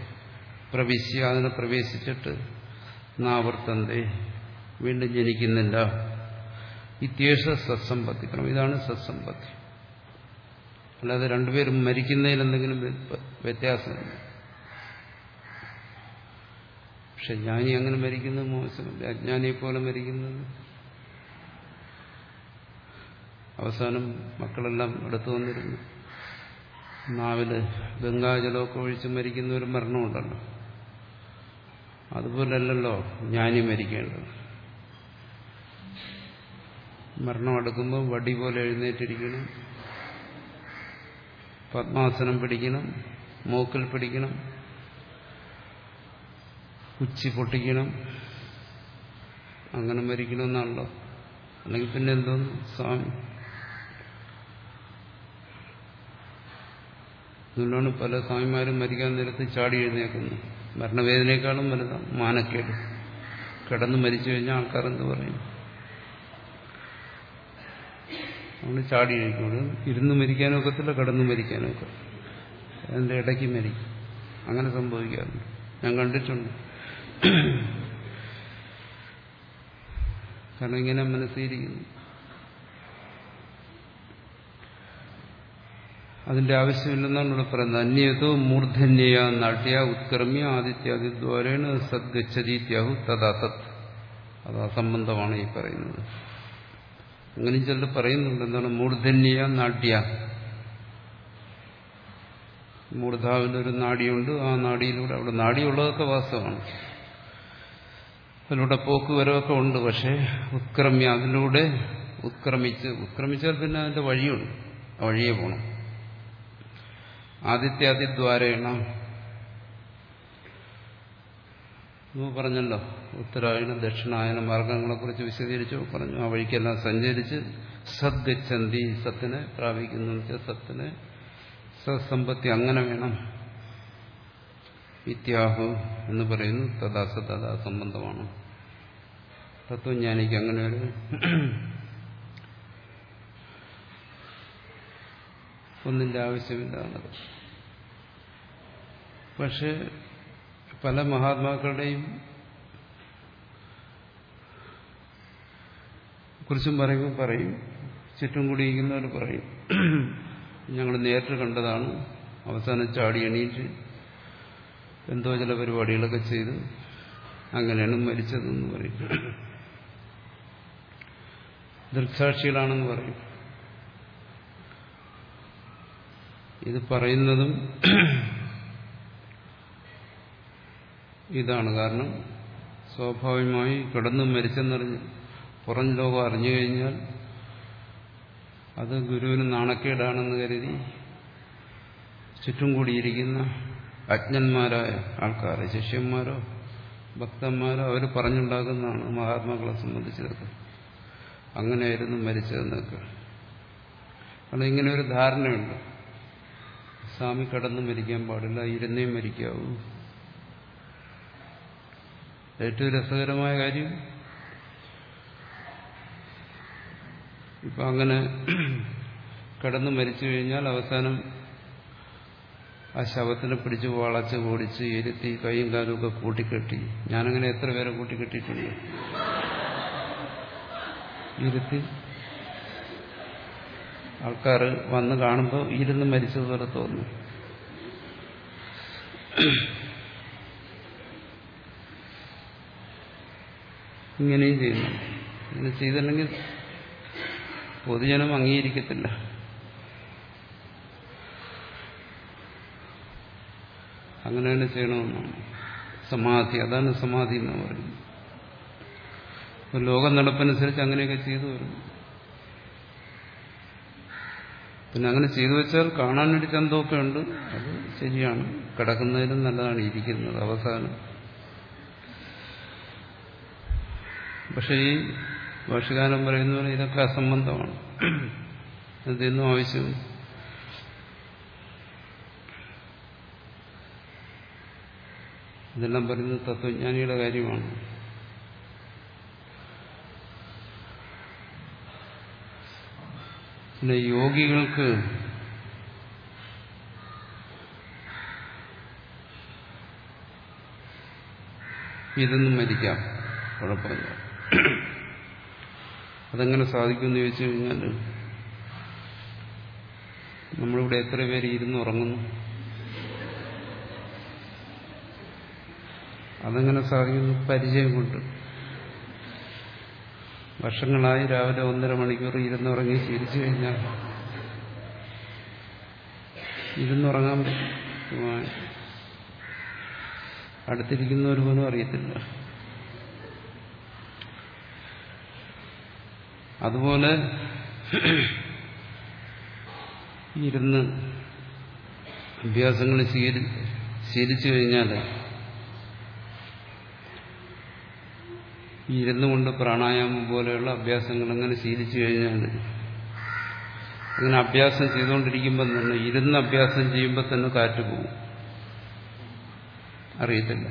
പ്രവേശിച്ച് അതിനെ പ്രവേശിച്ചിട്ട് നാവർത്തന്തേ വീണ്ടും ജനിക്കുന്നില്ല. ഇത്യേഷ സത്സമ്പത്തി. ക്രമം ഇതാണ് സത്സമ്പത്തി. അല്ലാതെ രണ്ടുപേരും മരിക്കുന്നതിൽ എന്തെങ്കിലും വ്യത്യാസമില്ല പക്ഷെ ജ്ഞാനി അങ്ങനെ മരിക്കുന്നത് മോശമില്ല അജ്ഞാനിയെ പോലെ മരിക്കുന്നത് അവസാനം മക്കളെല്ലാം എടുത്തു വന്നിരുന്നു. നാവിൽ ഗംഗാജലമൊക്കെ ഒഴിച്ച് മരിക്കുന്ന ഒരു മരണമുണ്ടല്ലോ. അതുപോലല്ലല്ലോ ജ്ഞാനി മരിക്കേണ്ടത്. മരണം അടുക്കുമ്പോൾ വടി പോലെ എഴുന്നേറ്റിരിക്കണം. പത്മാസനം പിടിക്കണം. മൂക്കിൽ പിടിക്കണം. ഉച്ചി പൊട്ടിക്കണം അങ്ങനെ മരിക്കണമെന്നാണല്ലോ. അല്ലെങ്കിൽ പിന്നെ എന്തോന്ന്? സ്വാമി. അതുകൊണ്ടാണ് പല സ്വാമിമാരും മരിക്കാൻ നേരത്ത് ചാടി എഴുന്നേക്കുന്നു. മരണവേദനയെക്കാളും വലുതാണ് മാനക്കേട്. കിടന്ന് മരിച്ചു കഴിഞ്ഞാൽ ആൾക്കാർ എന്ത് പറയും? അതുകൊണ്ട് ചാടി എഴുതിക്കൊണ്ട് ഇരുന്ന് മരിക്കാനും ഒക്കത്തില്ല കിടന്ന് മരിക്കാനും ഒക്കെ അതിന്റെ ഇടയ്ക്ക് മരിക്കും. അങ്ങനെ സംഭവിക്കാറുണ്ട്. ഞാൻ കണ്ടിട്ടുണ്ട്. കാരണം ഇങ്ങനെ മനസ്സിരിക്കുന്നു അതിന്റെ ആവശ്യമില്ലെന്നാണ് ഇവിടെ പറയുന്നത്. അന്യതോ മൂർധന്യ നാട്യ ഉത്കർമ്മ്യ ആദിത്യാദിദ്വാരേണ സദ്ഗച്ഛതീത്യാഹു തഥാതത് അത് അസംബന്ധമാണ് ഈ പറയുന്നത്. അങ്ങനെ ചിലർ പറയുന്നുണ്ട് എന്താണ്? മൂർധന്യ നാട്യ. മൂർധാവിന്റെ ഒരു നാടിയുണ്ട്. ആ നാടിയിലൂടെ അവിടെ നാടിയുള്ളതൊക്കെ വാസ്തവമാണ്. അതിലൂടെ പോക്ക് വരവൊക്കെ ഉണ്ട് പക്ഷേ ഉത്ക്രമ്യ അതിലൂടെ ഉത്ക്രമിച്ച് ഉത്ക്രമിച്ചാൽ പിന്നെ അതിന്റെ വഴിയുണ്ട് ആ വഴിയെ പോകണം ആദിത്യാദിദ്വാരേണ പറഞ്ഞല്ലോ ഉത്തരായണ ദക്ഷിണായന മാർഗങ്ങളെക്കുറിച്ച് വിശദീകരിച്ചു പറഞ്ഞു ആ വഴിക്കെല്ലാം സഞ്ചരിച്ച് സദ്ഗച്ഛന്തി സത്തിനെ പ്രാപിക്കുന്നു സത്തിനെ സത്സമ്പത്തി അങ്ങനെ വേണം. ഇത്യാഹു എന്ന് പറയുന്നു. തഥാ സദാ സംബന്ധമാണ്. തത്വജ്ഞാനിക്ക് അങ്ങനെ ഒരു ഒന്നിന്റെ ആവശ്യമില്ല പക്ഷെ പല മഹാത്മാക്കളുടെയും കുറിച്ചും പറയുമ്പോൾ പറയും. ചുറ്റും കൂടിയിരിക്കുന്നവർ പറയും. ഞങ്ങൾ നേരിട്ട് കണ്ടതാണ്. അവസാനം ചാടി എണീറ്റ് എന്തോ ചില പരിപാടികളൊക്കെ ചെയ്ത് അങ്ങനെയാണ് മരിച്ചതെന്ന് പറയും. ദൃക്സാക്ഷികളാണെന്ന് പറയും. ഇത് പറയുന്നതും ഇതാണ് കാരണം സ്വാഭാവികമായി കിടന്നു മരിച്ചെന്നറിഞ്ഞ് പുറം ലോകം അറിഞ്ഞു കഴിഞ്ഞാൽ അത് ഗുരുവിന് നാണക്കേടാണെന്ന് കരുതി ചുറ്റും കൂടിയിരിക്കുന്ന അജ്ഞന്മാരായ ആൾക്കാർ ശിഷ്യന്മാരോ ഭക്തന്മാരോ അവർ പറഞ്ഞുണ്ടാക്കുന്നതാണ് മഹാത്മാക്കളെ സംബന്ധിച്ചതൊക്കെ അങ്ങനെയായിരുന്നു മരിച്ചതെന്നൊക്കെ. കാരണം ഇങ്ങനെ ഒരു ധാരണയുണ്ട്. സ്വാമി കടന്നു മരിക്കാൻ പാടില്ല ഇരുന്നേ മരിക്കാവൂ. ഏറ്റവും രസകരമായ കാര്യം ഇപ്പൊ അങ്ങനെ കടന്നു മരിച്ചു കഴിഞ്ഞാൽ അവസാനം ആ ശവത്തിനെ പിടിച്ച് വളച്ച് ഓടിച്ച് ഇരുത്തി കൈയും കാലും ഒക്കെ കൂട്ടിക്കെട്ടി. ഞാനങ്ങനെ എത്ര പേരെ കൂട്ടിക്കെട്ടിയിട്ടുണ്ട് ഇരുത്തി. ആൾക്കാർ വന്ന് കാണുമ്പോൾ ഇരുന്ന് മരിച്ചതുപോലെ തോന്നും. ഇങ്ങനെയും ചെയ്യുന്നു. ഇങ്ങനെ ചെയ്തില്ലെങ്കിൽ പൊതുജനം അംഗീകരിക്കത്തില്ല. അങ്ങനെ തന്നെ ചെയ്യണമെന്നാണ് സമാധി അതാണ് സമാധി എന്ന് പറയുന്നത് ലോകം നടപ്പനുസരിച്ച് അങ്ങനെയൊക്കെ ചെയ്തു വരുന്നു. പിന്നെ അങ്ങനെ ചെയ്തു വെച്ചാൽ കാണാൻ ഒരു ചന്തമൊക്കെ ഉണ്ട്. അത് ശരിയാണ്. കിടക്കുന്നതിലും നല്ലതാണ് ഇരിക്കുന്നത് അവസാനം. പക്ഷെ ഈ ഭാഷകാലം പറയുന്ന പോലെ ഇതൊക്കെ അസംബന്ധമാണ്. എന്തെന്നും ആവശ്യം ഇതെല്ലാം പറയുന്നത് തത്വജ്ഞാനിയുടെ കാര്യമാണ്. പിന്നെ യോഗികൾക്ക് ഇതൊന്നും മരിക്കാം. കുഴപ്പമില്ല അതെങ്ങനെ സാധിക്കുമെന്ന് ചോദിച്ചു കഴിഞ്ഞാൽ നമ്മളിവിടെ എത്ര പേര് ഇരുന്ന് ഉറങ്ങുന്നു? അതെങ്ങനെ സാധിക്കുന്നു? പരിചയം കൊണ്ട്. വർഷങ്ങളായി രാവിലെ ഒന്നര മണിക്കൂർ ഇരുന്നുറങ്ങി ശീലിച്ചു കഴിഞ്ഞാൽ ഇരുന്നുറങ്ങാൻ അടുത്തിരിക്കുന്നവർ പോലും അറിയത്തില്ല. അതുപോലെ ഇരുന്ന് അഭ്യാസങ്ങൾ ശീലി ശീലിച്ചു കഴിഞ്ഞാൽ ഇരുന്നു കൊണ്ട് പ്രാണായാമം പോലെയുള്ള അഭ്യാസങ്ങൾ അങ്ങനെ ശീലിച്ചു കഴിഞ്ഞാൽ അങ്ങനെ അഭ്യാസം ചെയ്തുകൊണ്ടിരിക്കുമ്പോൾ തന്നെ ഇരുന്ന് അഭ്യാസം ചെയ്യുമ്പോൾ തന്നെ കാറ്റ് പോകും. അറിയത്തില്ല.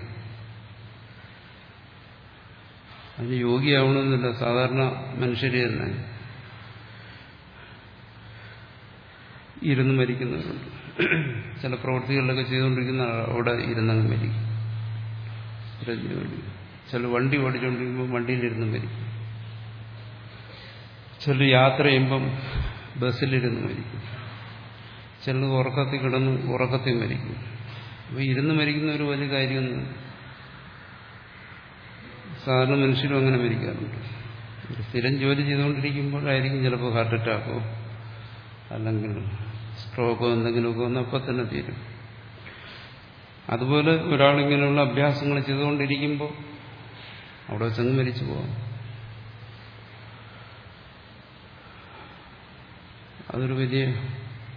അതിന് യോഗിയാവണമെന്നില്ല. സാധാരണ മനുഷ്യരെ തന്നെ ഇരുന്ന് മരിക്കുന്നവരുണ്ട്. ചില പ്രവൃത്തികളിലൊക്കെ ചെയ്തുകൊണ്ടിരിക്കുന്ന അവിടെ ഇരുന്നങ്ങ് മരിക്കും. ചില വണ്ടി ഓടിച്ചുകൊണ്ടിരിക്കുമ്പോൾ വണ്ടിയിലിരുന്ന് മരിക്കും ചില യാത്ര ചെയ്യുമ്പം ബസ്സിലിരുന്ന് മരിക്കും. ചിലർ ഉറക്കത്തിൽ കിടന്ന് ഉറക്കത്തിൽ മരിക്കും. അപ്പോൾ ഇരുന്ന് മരിക്കുന്ന ഒരു വലിയ കാര്യമൊന്നും സാധാരണ മനുഷ്യരും അങ്ങനെ മരിക്കാറുണ്ട്. സ്ഥിരം ജോലി ചെയ്തുകൊണ്ടിരിക്കുമ്പോഴായിരിക്കും ചിലപ്പോൾ ഹാർട്ട് അറ്റാക്കോ അല്ലെങ്കിൽ സ്ട്രോക്കോ എന്തെങ്കിലുമൊക്കെ വന്ന് അപ്പം തന്നെ തീരും. അതുപോലെ ഒരാളിങ്ങനെയുള്ള അഭ്യാസങ്ങൾ ചെയ്തുകൊണ്ടിരിക്കുമ്പോൾ അവിടെ വെച്ചങ്ങ് മരിച്ചു പോകാം അതൊരു വലിയ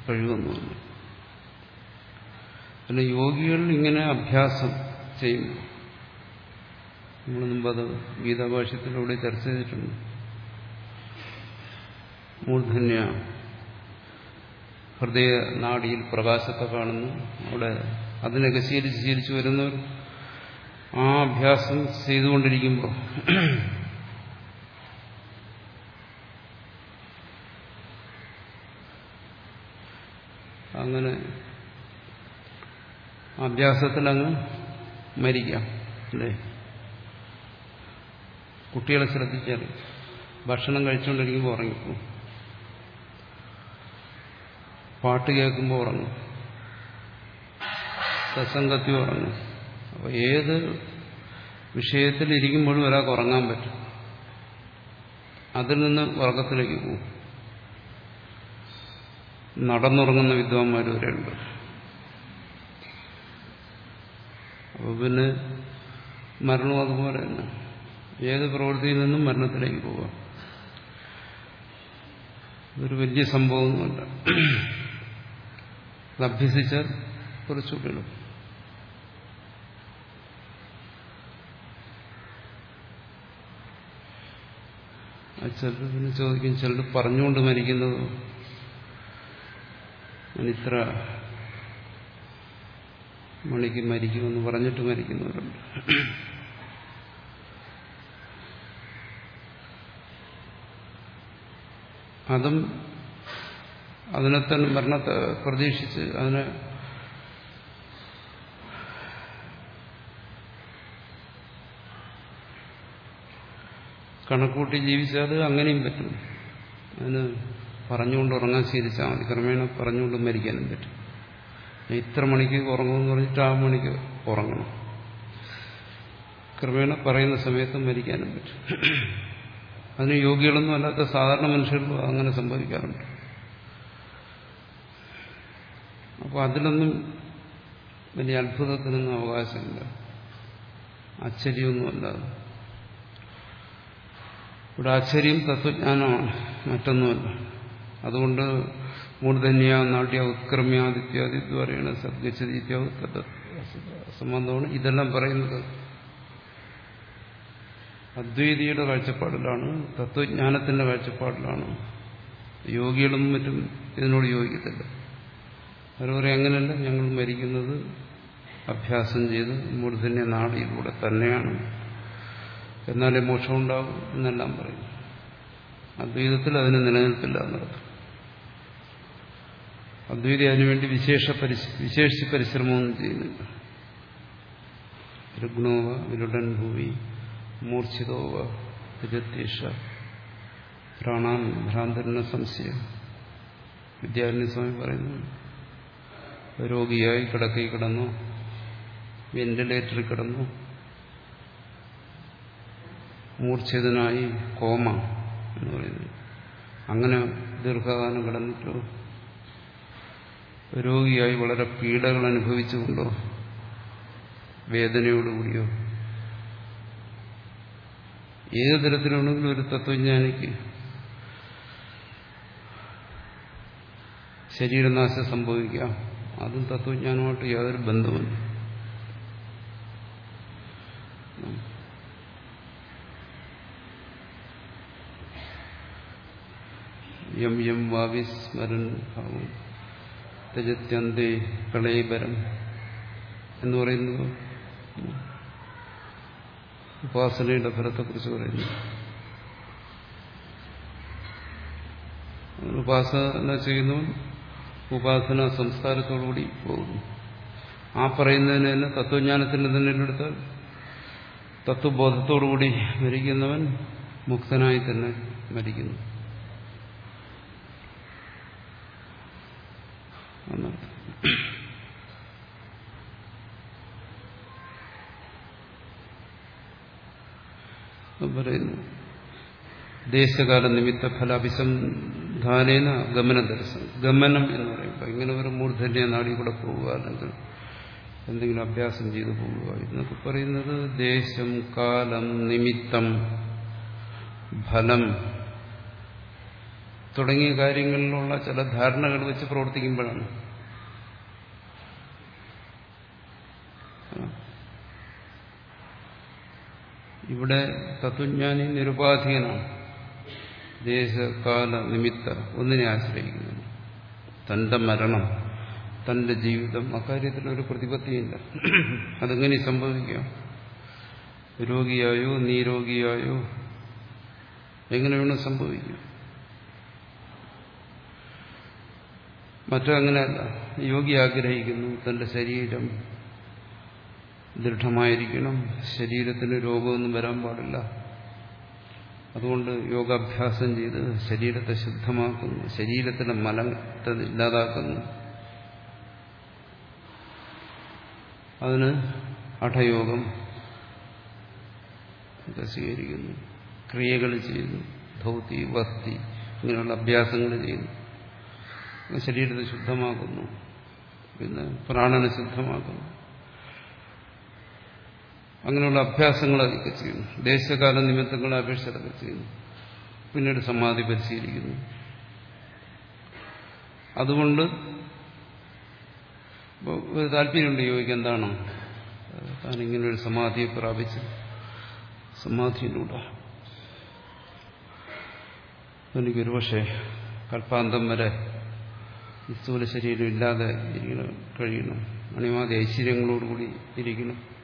കഴിവൊന്നുമില്ല പിന്നെ യോഗികൾ ഇങ്ങനെ അഭ്യാസം ചെയ്യുന്നു. നമ്മൾ മുമ്പ് അത് ഗീതാഭാഷ്യത്തിലൂടെ ചർച്ച ചെയ്തിട്ടുണ്ട്. മൂർധന്യ ഹൃദയ നാടിയിൽ പ്രകാശത്തെ കാണുന്നു. അവിടെ അതിനെ ശീലിച്ച് ശീലിച്ച് വരുന്നവർ ആ അഭ്യാസം ചെയ്തുകൊണ്ടിരിക്കുമ്പോൾ അങ്ങനെ അഭ്യാസത്തിൽ അങ്ങ് മരിക്കാം അല്ലേ? കുട്ടികളെ ശ്രദ്ധിച്ചാൽ ഭക്ഷണം കഴിച്ചുകൊണ്ടിരിക്കുമ്പോൾ ഉറങ്ങിപ്പോകും പാട്ട് കേൾക്കുമ്പോൾ ഉറങ്ങും. സത്സംഗത്തിൽ ഉറങ്ങും. അപ്പോൾ ഏത് വിഷയത്തിൽ ഇരിക്കുമ്പോഴും ഒരാൾക്ക് ഉറങ്ങാൻ പറ്റും. അതിൽ നിന്ന് ഉറക്കത്തിലേക്ക് പോകും. നടന്നുറങ്ങുന്ന വിദ്വാൻമാർ വരെയുണ്ട് അപ്പോൾ പിന്നെ മരണവും അതുപോലെ തന്നെ ഏത് പ്രവൃത്തിയിൽ നിന്നും മരണത്തിലേക്ക് പോകാം ഇതൊരു വലിയ സംഭവമൊന്നുമല്ല. അത് അഭ്യസിച്ചാൽ കുറച്ചുകൂടി എളുപ്പം. ചിലർ പിന്നെ ചോദിക്കും ചിലർ പറഞ്ഞുകൊണ്ട് മരിക്കുന്നത് ഇത്ര മണിക്ക് മരിക്കുമെന്ന് പറഞ്ഞിട്ട് മരിക്കുന്നവരുണ്ട്. അതും അതിനെ തന്നെ മരണത്തെ പ്രതീക്ഷിച്ച് അതിനെ കണക്കൂട്ടി ജീവിച്ചാൽ അങ്ങനെയും പറ്റും. അതിന് പറഞ്ഞുകൊണ്ട് ഉറങ്ങാൻ ശീലിച്ചാൽ മതി. ക്രമേണ പറഞ്ഞുകൊണ്ട് മരിക്കാനും പറ്റും. ഇത്ര മണിക്ക് ഉറങ്ങുമെന്ന് പറഞ്ഞിട്ട് ആ മണിക്ക് ഉറങ്ങണം. ക്രമേണ പറയുന്ന സമയത്ത് മരിക്കാനും പറ്റും. അതിന് യോഗികളൊന്നും അല്ലാത്ത സാധാരണ മനുഷ്യർക്കും അങ്ങനെ സംഭവിക്കാറുണ്ട്. അപ്പോൾ അതിലൊന്നും വലിയ അത്ഭുതത്തിനൊന്നും അവകാശമില്ല. ആശ്ചര്യമൊന്നുമല്ലാതെ ഇവിടെ ആശ്ചര്യം തത്വജ്ഞാനമാണ്. മറ്റൊന്നുമല്ല. അതുകൊണ്ട് മൂർധന്യ നാട്യ ഉത്ക്രമ്യാദിത്യാദി പറയുന്നത് സദ്ഗതി സംബന്ധമാണ് ഇതെല്ലാം പറയുന്നത്. അദ്വൈതിയുടെ കാഴ്ചപ്പാടിലാണ് തത്വജ്ഞാനത്തിന്റെ കാഴ്ചപ്പാടിലാണ്. യോഗികളും മറ്റും ഇതിനോട് യോജിക്കത്തില്ല. അവർ പറയും അങ്ങനെയല്ല ഞങ്ങൾ മരിക്കുന്നത് അഭ്യാസം ചെയ്ത് മൂർധന്യ നാടിയിലൂടെ തന്നെയാണ്. എന്നാലേ മോക്ഷം ഉണ്ടാവും എന്നെല്ലാം പറയും. അദ്വൈതത്തിൽ അതിന് നിലനിൽപ്പില്ല എന്നർത്ഥം അദ്വൈതി അതിനുവേണ്ടി വിശേഷ വിശേഷിച്ച് പരിശ്രമമൊന്നും ചെയ്യുന്നില്ല. രുഗ്നോവ വിരുടൻ ഭൂവി മൂർച്ഛിതോവ വിജത്തീഷ പ്രാണാൻ ഭ്രാന്തരന സംശയം. വിദ്യാരണ്യ സ്വാമി പറയുന്നു രോഗിയായി കിടക്കി കിടന്നു വെന്റിലേറ്ററിൽ കിടന്നു മൂർച്ഛിതനായി കോമ എന്ന് പറയുന്നത്. അങ്ങനെ ദീർഘകാലം കിടന്നിട്ടോ രോഗിയായി വളരെ പീഡകൾ അനുഭവിച്ചുകൊണ്ടോ വേദനയോടുകൂടിയോ ഏത് തരത്തിലാണെങ്കിലും ഒരു തത്വജ്ഞാനിക്ക് ശരീരനാശം സംഭവിക്കാം. അതും തത്വജ്ഞാനമായിട്ട് യാതൊരു ബന്ധവുമില്ല. യം യം വാവിസ്മരൻ ഭാവം തജത്യന്തേ പ്രളയപരം എന്ന് പറയുന്നത് ഉപാസനയുടെ ഫലത്തെക്കുറിച്ച് പറയുന്നു. ഉപാസന ചെയ്യുന്നു ഉപാസന സംസ്കാരത്തോടുകൂടി പോകുന്നു. ആ പറയുന്നതിന് തന്നെ തത്വജ്ഞാനത്തിന്റെ തന്നെ എടുത്താൽ തത്വബോധത്തോടുകൂടി മരിക്കുന്നവൻ മുക്തനായി തന്നെ മരിക്കുന്നു. എന്നർത്ഥം പറയുന്നു. ദേശകാല നിമിത്ത ഫലാഭിസംധാനേന ഗമന ദർശനം ഗമനം എന്ന് പറയുമ്പോൾ ഇങ്ങനെ ഒരു മൂർധന്യ നാടി കൂടെ പോവുക അല്ലെങ്കിൽ എന്തെങ്കിലും അഭ്യാസം ചെയ്തു പോവുക എന്നൊക്കെ പറയുന്നത് ദേശം കാലം നിമിത്തം ഫലം തുടങ്ങിയ കാര്യങ്ങളിലുള്ള ചില ധാരണകൾ വെച്ച് പ്രവർത്തിക്കുമ്പോഴാണ്. ഇവിടെ തത്വജ്ഞാനി നിരുപാധീനാണ് ദേശകാല നിമിത്ത ഒന്നിനെ ആശ്രയിക്കുന്നു തന്റെ മരണം തന്റെ ജീവിതം അക്കാര്യത്തിൽ ഒരു പ്രതിപത്തിയില്ല. അതെങ്ങനെ സംഭവിക്കാം? രോഗിയായോ നീരോഗിയായോ എങ്ങനെ വേണം സംഭവിക്കാം? മറ്റങ്ങനെയല്ല യോഗി ആഗ്രഹിക്കുന്നു തന്റെ ശരീരം ദൃഢമായിരിക്കണം. ശരീരത്തിന് രോഗമൊന്നും വരാൻ പാടില്ല. അതുകൊണ്ട് യോഗാഭ്യാസം ചെയ്ത് ശരീരത്തെ ശുദ്ധമാക്കുന്നു ശരീരത്തിലെ മലത്തെ ഇല്ലാതാക്കുന്നു. അതിന് അഠയോഗം സ്വീകരിക്കുന്നു. ക്രിയകൾ ചെയ്യുന്നു. ധൗതി വസ്തി ഇങ്ങനെയുള്ള അഭ്യാസങ്ങൾ ചെയ്യുന്നു. ശരീരത്തെ ശുദ്ധമാക്കുന്നു. പിന്നെ പ്രാണനെ ശുദ്ധമാക്കുന്നു. അങ്ങനെയുള്ള അഭ്യാസങ്ങളൊക്കെ ചെയ്യുന്നു. ദേശകാല നിമിത്തങ്ങളെ അപേക്ഷിച്ചതൊക്കെ ചെയ്യുന്നു. പിന്നീട് സമാധി പരിശീലിക്കുന്നു. അതുകൊണ്ട് ഒരു താല്പര്യമുണ്ട് യോഗിക്ക് എന്താണ്? താൻ ഇങ്ങനെ ഒരു സമാധിയെ പ്രാപിച്ച് സമാധിയിലൂടെ എനിക്കൊരു പക്ഷേ കൽപ്പാന്തം വരെ സ്ഥൂല ശരീരം ഇല്ലാതെ ഇരിക്കണം കഴിയണം. അണിമാതി ഐശ്വര്യങ്ങളോടുകൂടി ഇരിക്കണം.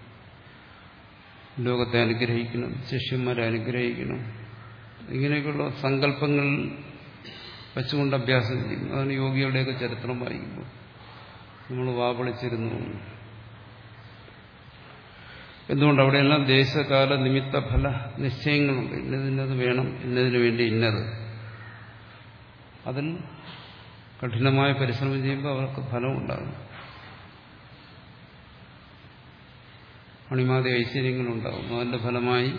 ലോകത്തെ അനുഗ്രഹിക്കണം ശിഷ്യന്മാരെ അനുഗ്രഹിക്കണം. ഇങ്ങനെയൊക്കെയുള്ള സങ്കല്പങ്ങൾ വെച്ചുകൊണ്ട് അഭ്യാസം ചെയ്യും. അതാണ് യോഗികളുടെയൊക്കെ ചരിത്രം വായിക്കുമ്പോൾ നമ്മൾ വാപളിച്ചിരുന്നു എന്തുകൊണ്ട് അവിടെയെല്ലാം ദേശകാല നിമിത്ത ഫല നിശ്ചയങ്ങളുണ്ട്. ഇന്നതിന്നത് വേണം ഇന്നതിനു വേണ്ടി ഇന്നത്. അതിൽ കഠിനമായ പരിശ്രമം ചെയ്യുമ്പോൾ അവർക്ക് ഫലമുണ്ടാകും. അണിമാതി ഐശ്വര്യങ്ങളുണ്ടാകും അതിന്റെ ഫലമായി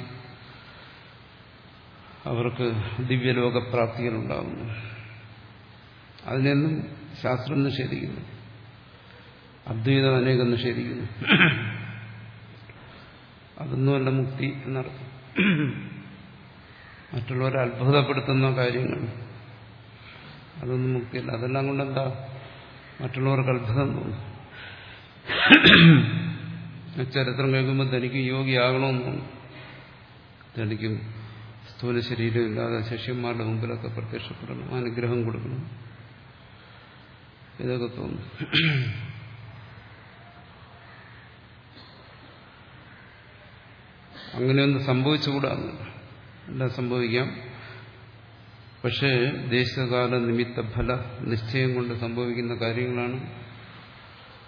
അവർക്ക് ദിവ്യലോകപ്രാപ്തികളുണ്ടാകുന്നു. അതിനെന്നും ശാസ്ത്രം നിഷേധിക്കുന്നു. അദ്വൈതം അനേകം നിഷേധിക്കുന്നു. അതൊന്നുമല്ല മുക്തി എന്നർത്ഥം. മറ്റുള്ളവരെ അത്ഭുതപ്പെടുത്തുന്ന കാര്യങ്ങൾ. അതൊന്നും മുക്തിയല്ല. അതെല്ലാം കൊണ്ടെന്താ? മറ്റുള്ളവർക്ക് അത്ഭുതം തോന്നും. ചരിത്രം കേൾക്കുമ്പോൾ തനിക്ക് യോഗിയാകണമെന്ന് തോന്നും തനിക്കും സ്ഥൂല ശരീരമില്ലാതെ ശിഷ്യന്മാരുടെ മുമ്പിലൊക്കെ പ്രത്യക്ഷപ്പെടണം അനുഗ്രഹം കൊടുക്കണം. ഇതൊക്കെ തോന്നും. അങ്ങനെയൊന്നും സംഭവിച്ചുകൂടാന്ന് എല്ലാം സംഭവിക്കാം? പക്ഷേ ദേശകാല നിമിത്ത ഫല നിശ്ചയം കൊണ്ട് സംഭവിക്കുന്ന കാര്യങ്ങളാണ്.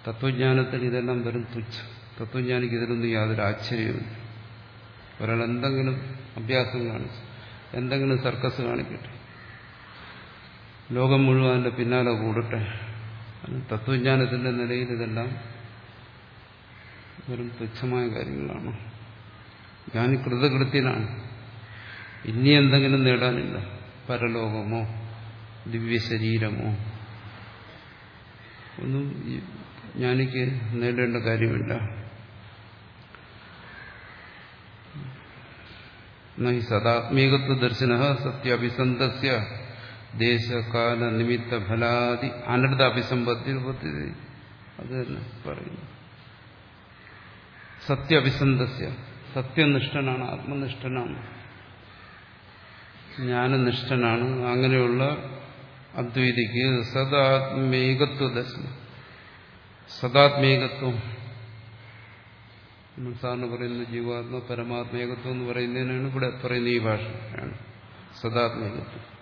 തത്വജ്ഞാനത്തിൽ ഇതെല്ലാം വെറും തുച്ഛം. തത്വജ്ഞാനിക്ക് ഇതിലൊന്നും യാതൊരു ആശ്ചര്യമില്ല ഒരാൾ എന്തെങ്കിലും അഭ്യാസം കാണിച്ചു എന്തെങ്കിലും സർക്കസ് കാണിക്കട്ടെ. ലോകം മുഴുവൻ അതിന്റെ പിന്നാലെ കൂടട്ടെ. തത്വജ്ഞാനത്തിന്റെ നിലയിൽ ഇതെല്ലാം വെറും തുച്ഛമായ കാര്യങ്ങളാണ്. ഞാൻ കൃതകൃത്യനാണ്. ഇനി എന്തെങ്കിലും നേടാനില്ല. പരലോകമോ ദിവ്യശരീരമോ. ഒന്നും ഞാനിക്ക് നേടേണ്ട കാര്യമില്ല. നഹി സദാത്മീകത്വ ദർശന സത്യാഭിസന്ധസ്യ ദേശകാല നിമിത്ത ഫലാദി അനർഥ അഭിസമ്പത്തി അത് തന്നെ പറയുന്നു। സത്യാഭിസന്ധസ്യ സത്യനിഷ്ഠനാണ് ആത്മനിഷ്ഠനാണ്। ജ്ഞാനനിഷ്ഠനാണ്। അങ്ങനെയുള്ള അദ്വൈതിക്ക് സദാത്മേകത്വ ദർശനം സദാത്മേകത്വം സാറിന് പറയുന്ന ജീവാത്മ പരമാത്മേകത്വം എന്ന് പറയുന്നതിനാണ് ഇവിടെ പറയുന്ന ഈ ഭാഷയാണ് സദാത്മേകത്വം.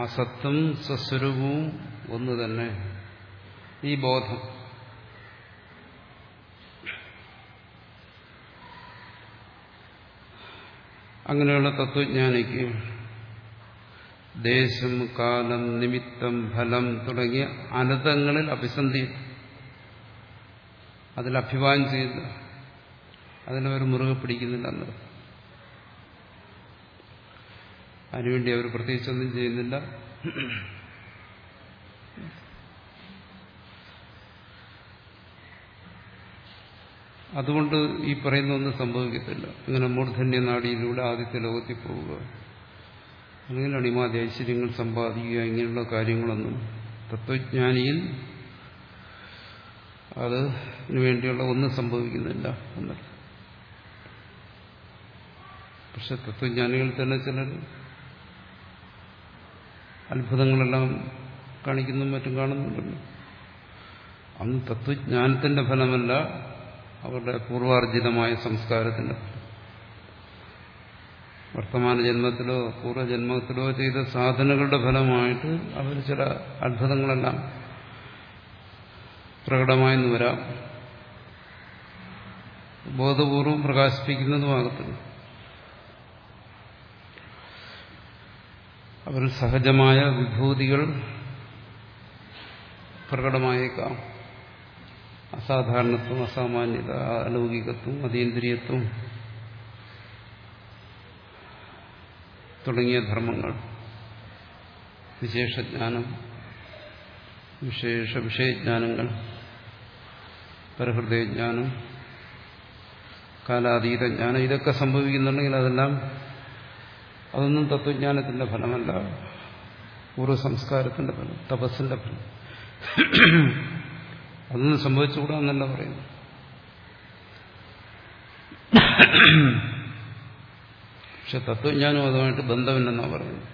ആ സത്തും സസ്വരൂപവും ഒന്ന് തന്നെ. ഈ ബോധം. അങ്ങനെയുള്ള തത്വജ്ഞാനിക്ക് ദേശം കാലം നിമിത്തം ഫലം തുടങ്ങിയ അനതങ്ങളിൽ അഭിസന്ധി അതിൽ അഭിമാനം ചെയ്യില്ല അതിലവർ മുറുകെ പിടിക്കുന്നില്ല എന്നത് അതിനുവേണ്ടി അവർ പ്രത്യേകിച്ചൊന്നും ചെയ്യുന്നില്ല. അതുകൊണ്ട് ഈ പറയുന്ന ഒന്നും സംഭവിക്കത്തില്ല. ഇങ്ങനെ മൂർധന്യ നാടിയിലൂടെ ആദ്യത്തെ ലോകത്തിൽ പോവുക. അല്ലെങ്കിൽ അണിമാതി ഐശ്വര്യങ്ങൾ സമ്പാദിക്കുക ഇങ്ങനെയുള്ള കാര്യങ്ങളൊന്നും. തത്വജ്ഞാനിയിൽ അതിനു വേണ്ടിയുള്ള ഒന്നും സംഭവിക്കുന്നില്ല എന്നല്ല പക്ഷെ തത്വജ്ഞാനികൾ തന്നെ ചിലർ അത്ഭുതങ്ങളെല്ലാം കാണിക്കുന്നതും മറ്റും കാണുന്നുണ്ടല്ലോ. അന്ന് തത്വജ്ഞാനത്തിന്റെ ഫലമല്ല അവരുടെ പൂർവാർജിതമായ സംസ്കാരത്തിന്റെ ഫലം. വർത്തമാന ജന്മത്തിലോ പൂർവജന്മത്തിലോ ചെയ്ത സാധനകളുടെ ഫലമായിട്ട് അവർ ചില അത്ഭുതങ്ങളെല്ലാം പ്രകടമായെന്ന് വരാം. ബോധപൂർവം പ്രകാശിപ്പിക്കുന്നതുമാകത്തില്ല അവർ സഹജമായ വിഭൂതികൾ പ്രകടമായേക്കാം. അസാധാരണത്വം അസാമാന്യത അലൗകികത്വം അതീന്ദ്രിയത്വം തുടങ്ങിയ ധർമ്മങ്ങൾ. വിശേഷജ്ഞാനം വിശേഷ വിഷയജ്ഞാനങ്ങൾ. പരഹൃദയജ്ഞാനം കാലാതീത ജ്ഞാനം ഇതൊക്കെ സംഭവിക്കുന്നുണ്ടെങ്കിൽ അതെല്ലാം അതൊന്നും തത്വജ്ഞാനത്തിന്റെ ഫലമല്ല. പൂർവ സംസ്കാരത്തിന്റെ ഫലം തപസ്സിന്റെ ഫലം. അതൊന്നും സംഭവിച്ചുകൂടാ എന്നല്ല പറയുന്നു പക്ഷെ തത്വജ്ഞാനം അതുമായിട്ട് ബന്ധമില്ലെന്നാണ് പറയുന്നത്.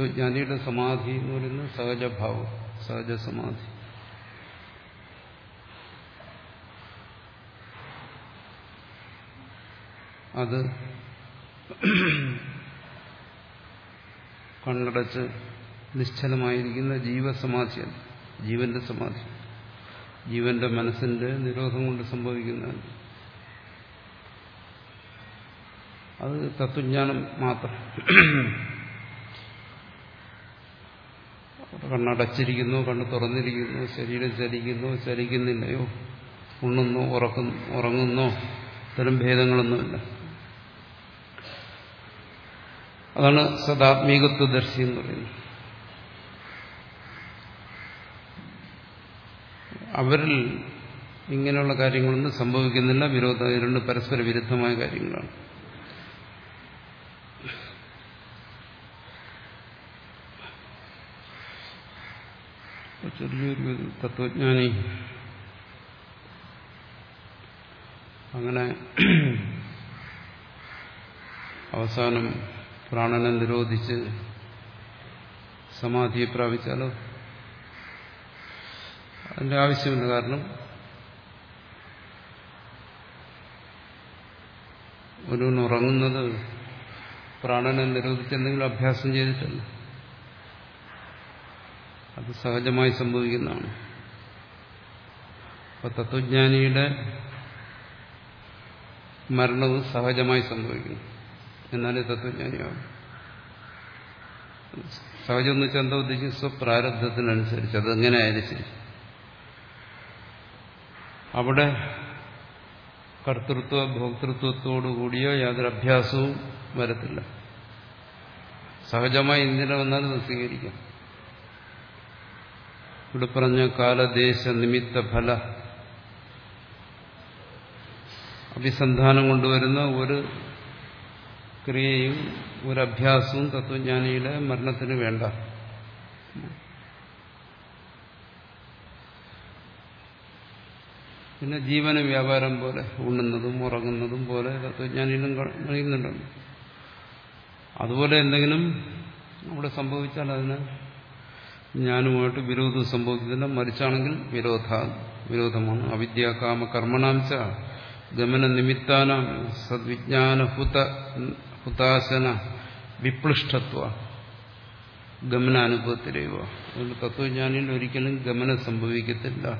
തത്വജ്ഞാനിയുടെ സമാധി എന്ന് പറയുന്നത് സഹജഭാവം സഹജ സമാധി അത് കണ്ണടച്ച് നിശ്ചലമായിരിക്കുന്ന ജീവസമാധിയല്ല ജീവന്റെ സമാധി. ജീവന്റെ മനസ്സിന്റെ നിരോധം കൊണ്ട് സംഭവിക്കുന്ന അത് തത്വജ്ഞാനം മാത്രം. കണ്ണടച്ചിരിക്കുന്നു കണ്ണ് തുറന്നിരിക്കുന്നു ശരീരം ചലിക്കുന്നു ചലിക്കുന്നില്ലയോ? ഉണ്ണുന്നു ഉറക്കുന്നു ഉറങ്ങുന്നു. ഇത്തരം ഭേദങ്ങളൊന്നുമില്ല. അതാണ് സദാത്മീകത്വ ദർശി എന്ന് പറയുന്നത്. അവരിൽ ഇങ്ങനെയുള്ള കാര്യങ്ങളൊന്നും സംഭവിക്കുന്നില്ല. വിരോധ രണ്ട് പരസ്പര വിരുദ്ധമായ കാര്യങ്ങളാണ്. തത്വജ്ഞാനി. അങ്ങനെ അവസാനം പ്രാണനെ നിരോധിച്ച് സമാധിയെ പ്രാപിച്ചാലോ? അതിന്റെ ആവശ്യമില്ല. കാരണം ഒരുവൻ ഉറങ്ങുന്നത് പ്രാണനെ നിരോധിച്ച് എന്തെങ്കിലും അഭ്യാസം ചെയ്തിട്ടല്ല. അത് സഹജമായി സംഭവിക്കുന്നതാണ്. അപ്പൊ തത്വജ്ഞാനിയുടെ മരണവും സഹജമായി സംഭവിക്കുന്നു. എന്നാലേ തത്വജ്ഞാനിയാവും. സഹജം എന്ന് വെച്ചാൽ എന്താ ഉദ്ദേശിച്ച സ്വപ്രാരബ്ധത്തിനനുസരിച്ച്. അതെങ്ങനെ ആയാലും ശരി. അവിടെ കർത്തൃത്വ ഭോക്തൃത്വത്തോടുകൂടിയ യാതൊരു അഭ്യാസവും വരത്തില്ല. സഹജമായി എന്തിനെ വന്നാലും സ്വീകരിക്കാം. ഇവിടെ പറഞ്ഞ കാലദേശ നിമിത്ത ഫല അഭിസന്ധാനം കൊണ്ടുവരുന്ന ഒരു ക്രിയയും ഒരു അഭ്യാസവും തത്വജ്ഞാനിയുടെ മരണത്തിന് വേണ്ട. പിന്നെ ജീവന വ്യാപാരം പോലെ ഉണ്ണുന്നതും ഉറങ്ങുന്നതും പോലെ തത്വജ്ഞാനിയിലും കഴിയുന്നുണ്ടല്ലോ അതുപോലെ എന്തെങ്കിലും അവിടെ സംഭവിച്ചാൽ അതിന് ജ്ഞാനുമായിട്ട് വിരോധം സംഭവിക്കുന്നില്ല. മറിച്ചാണെങ്കിൽ വിരോധ വിരോധമാണ്. അവിദ്യ കാമ കർമ്മണാംശ ഗമന നിമിത്താനാം സദ്വിജ്ഞാന ഹുത ഹുതാശന വിപ്ലുഷ്ടത്വ ഗമനാനുഭവത്തിലേവ. അതുകൊണ്ട് തത്വജ്ഞാനിയിൽ ഒരിക്കലും ഗമനം സംഭവിക്കത്തില്ല.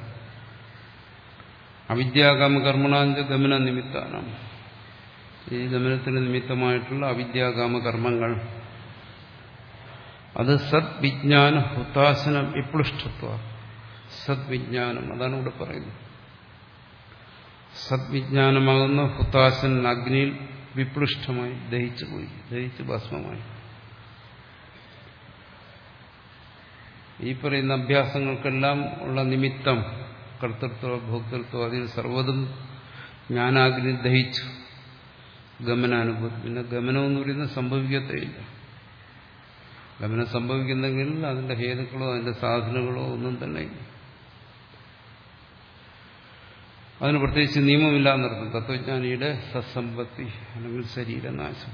അവിദ്യാകാമ കർമ്മണാഞ്ച ഗമന നിമിത്താനം. ഈ ഗമനത്തിന് നിമിത്തമായിട്ടുള്ള അവിദ്യാകാമ കർമ്മങ്ങൾ അത് സദ്വിജ്ഞാന ഹുതാസന വിപ്ലുഷ്ടത്വ സദ്വിജ്ഞാനം അതാണ് ഇവിടെ പറയുന്നത്. സദ്വിജ്ഞാനമാകുന്ന ഹുതാസൻ അഗ്നിയിൽ വിപ്ലുഷ്ടമായി ദഹിച്ചു പോയി ദഹിച്ച് ഭസ്മമായി. ഈ പറയുന്ന അഭ്യാസങ്ങൾക്കെല്ലാം ഉള്ള നിമിത്തം കർത്തൃത്വ ഭോക്തൃത്വം അതിൽ സർവതും ജ്ഞാനാഗ്നി ദഹിച്ചു. ഗമനാനുഭവം. പിന്നെ ഗമനം എന്ന് പറയുന്നത് സംഭവിക്കത്തേയില്ല ഗമനം സംഭവിക്കുന്നെങ്കിൽ അതിന്റെ ഹേതുക്കളോ അതിന്റെ സാധനങ്ങളോ ഒന്നും തന്നെ അതിന് പ്രത്യേകിച്ച് നിയമമില്ല എന്നർത്ഥം. തത്വജ്ഞാനിയുടെ സത്സമ്പത്തി അല്ലെങ്കിൽ ശരീരനാശം.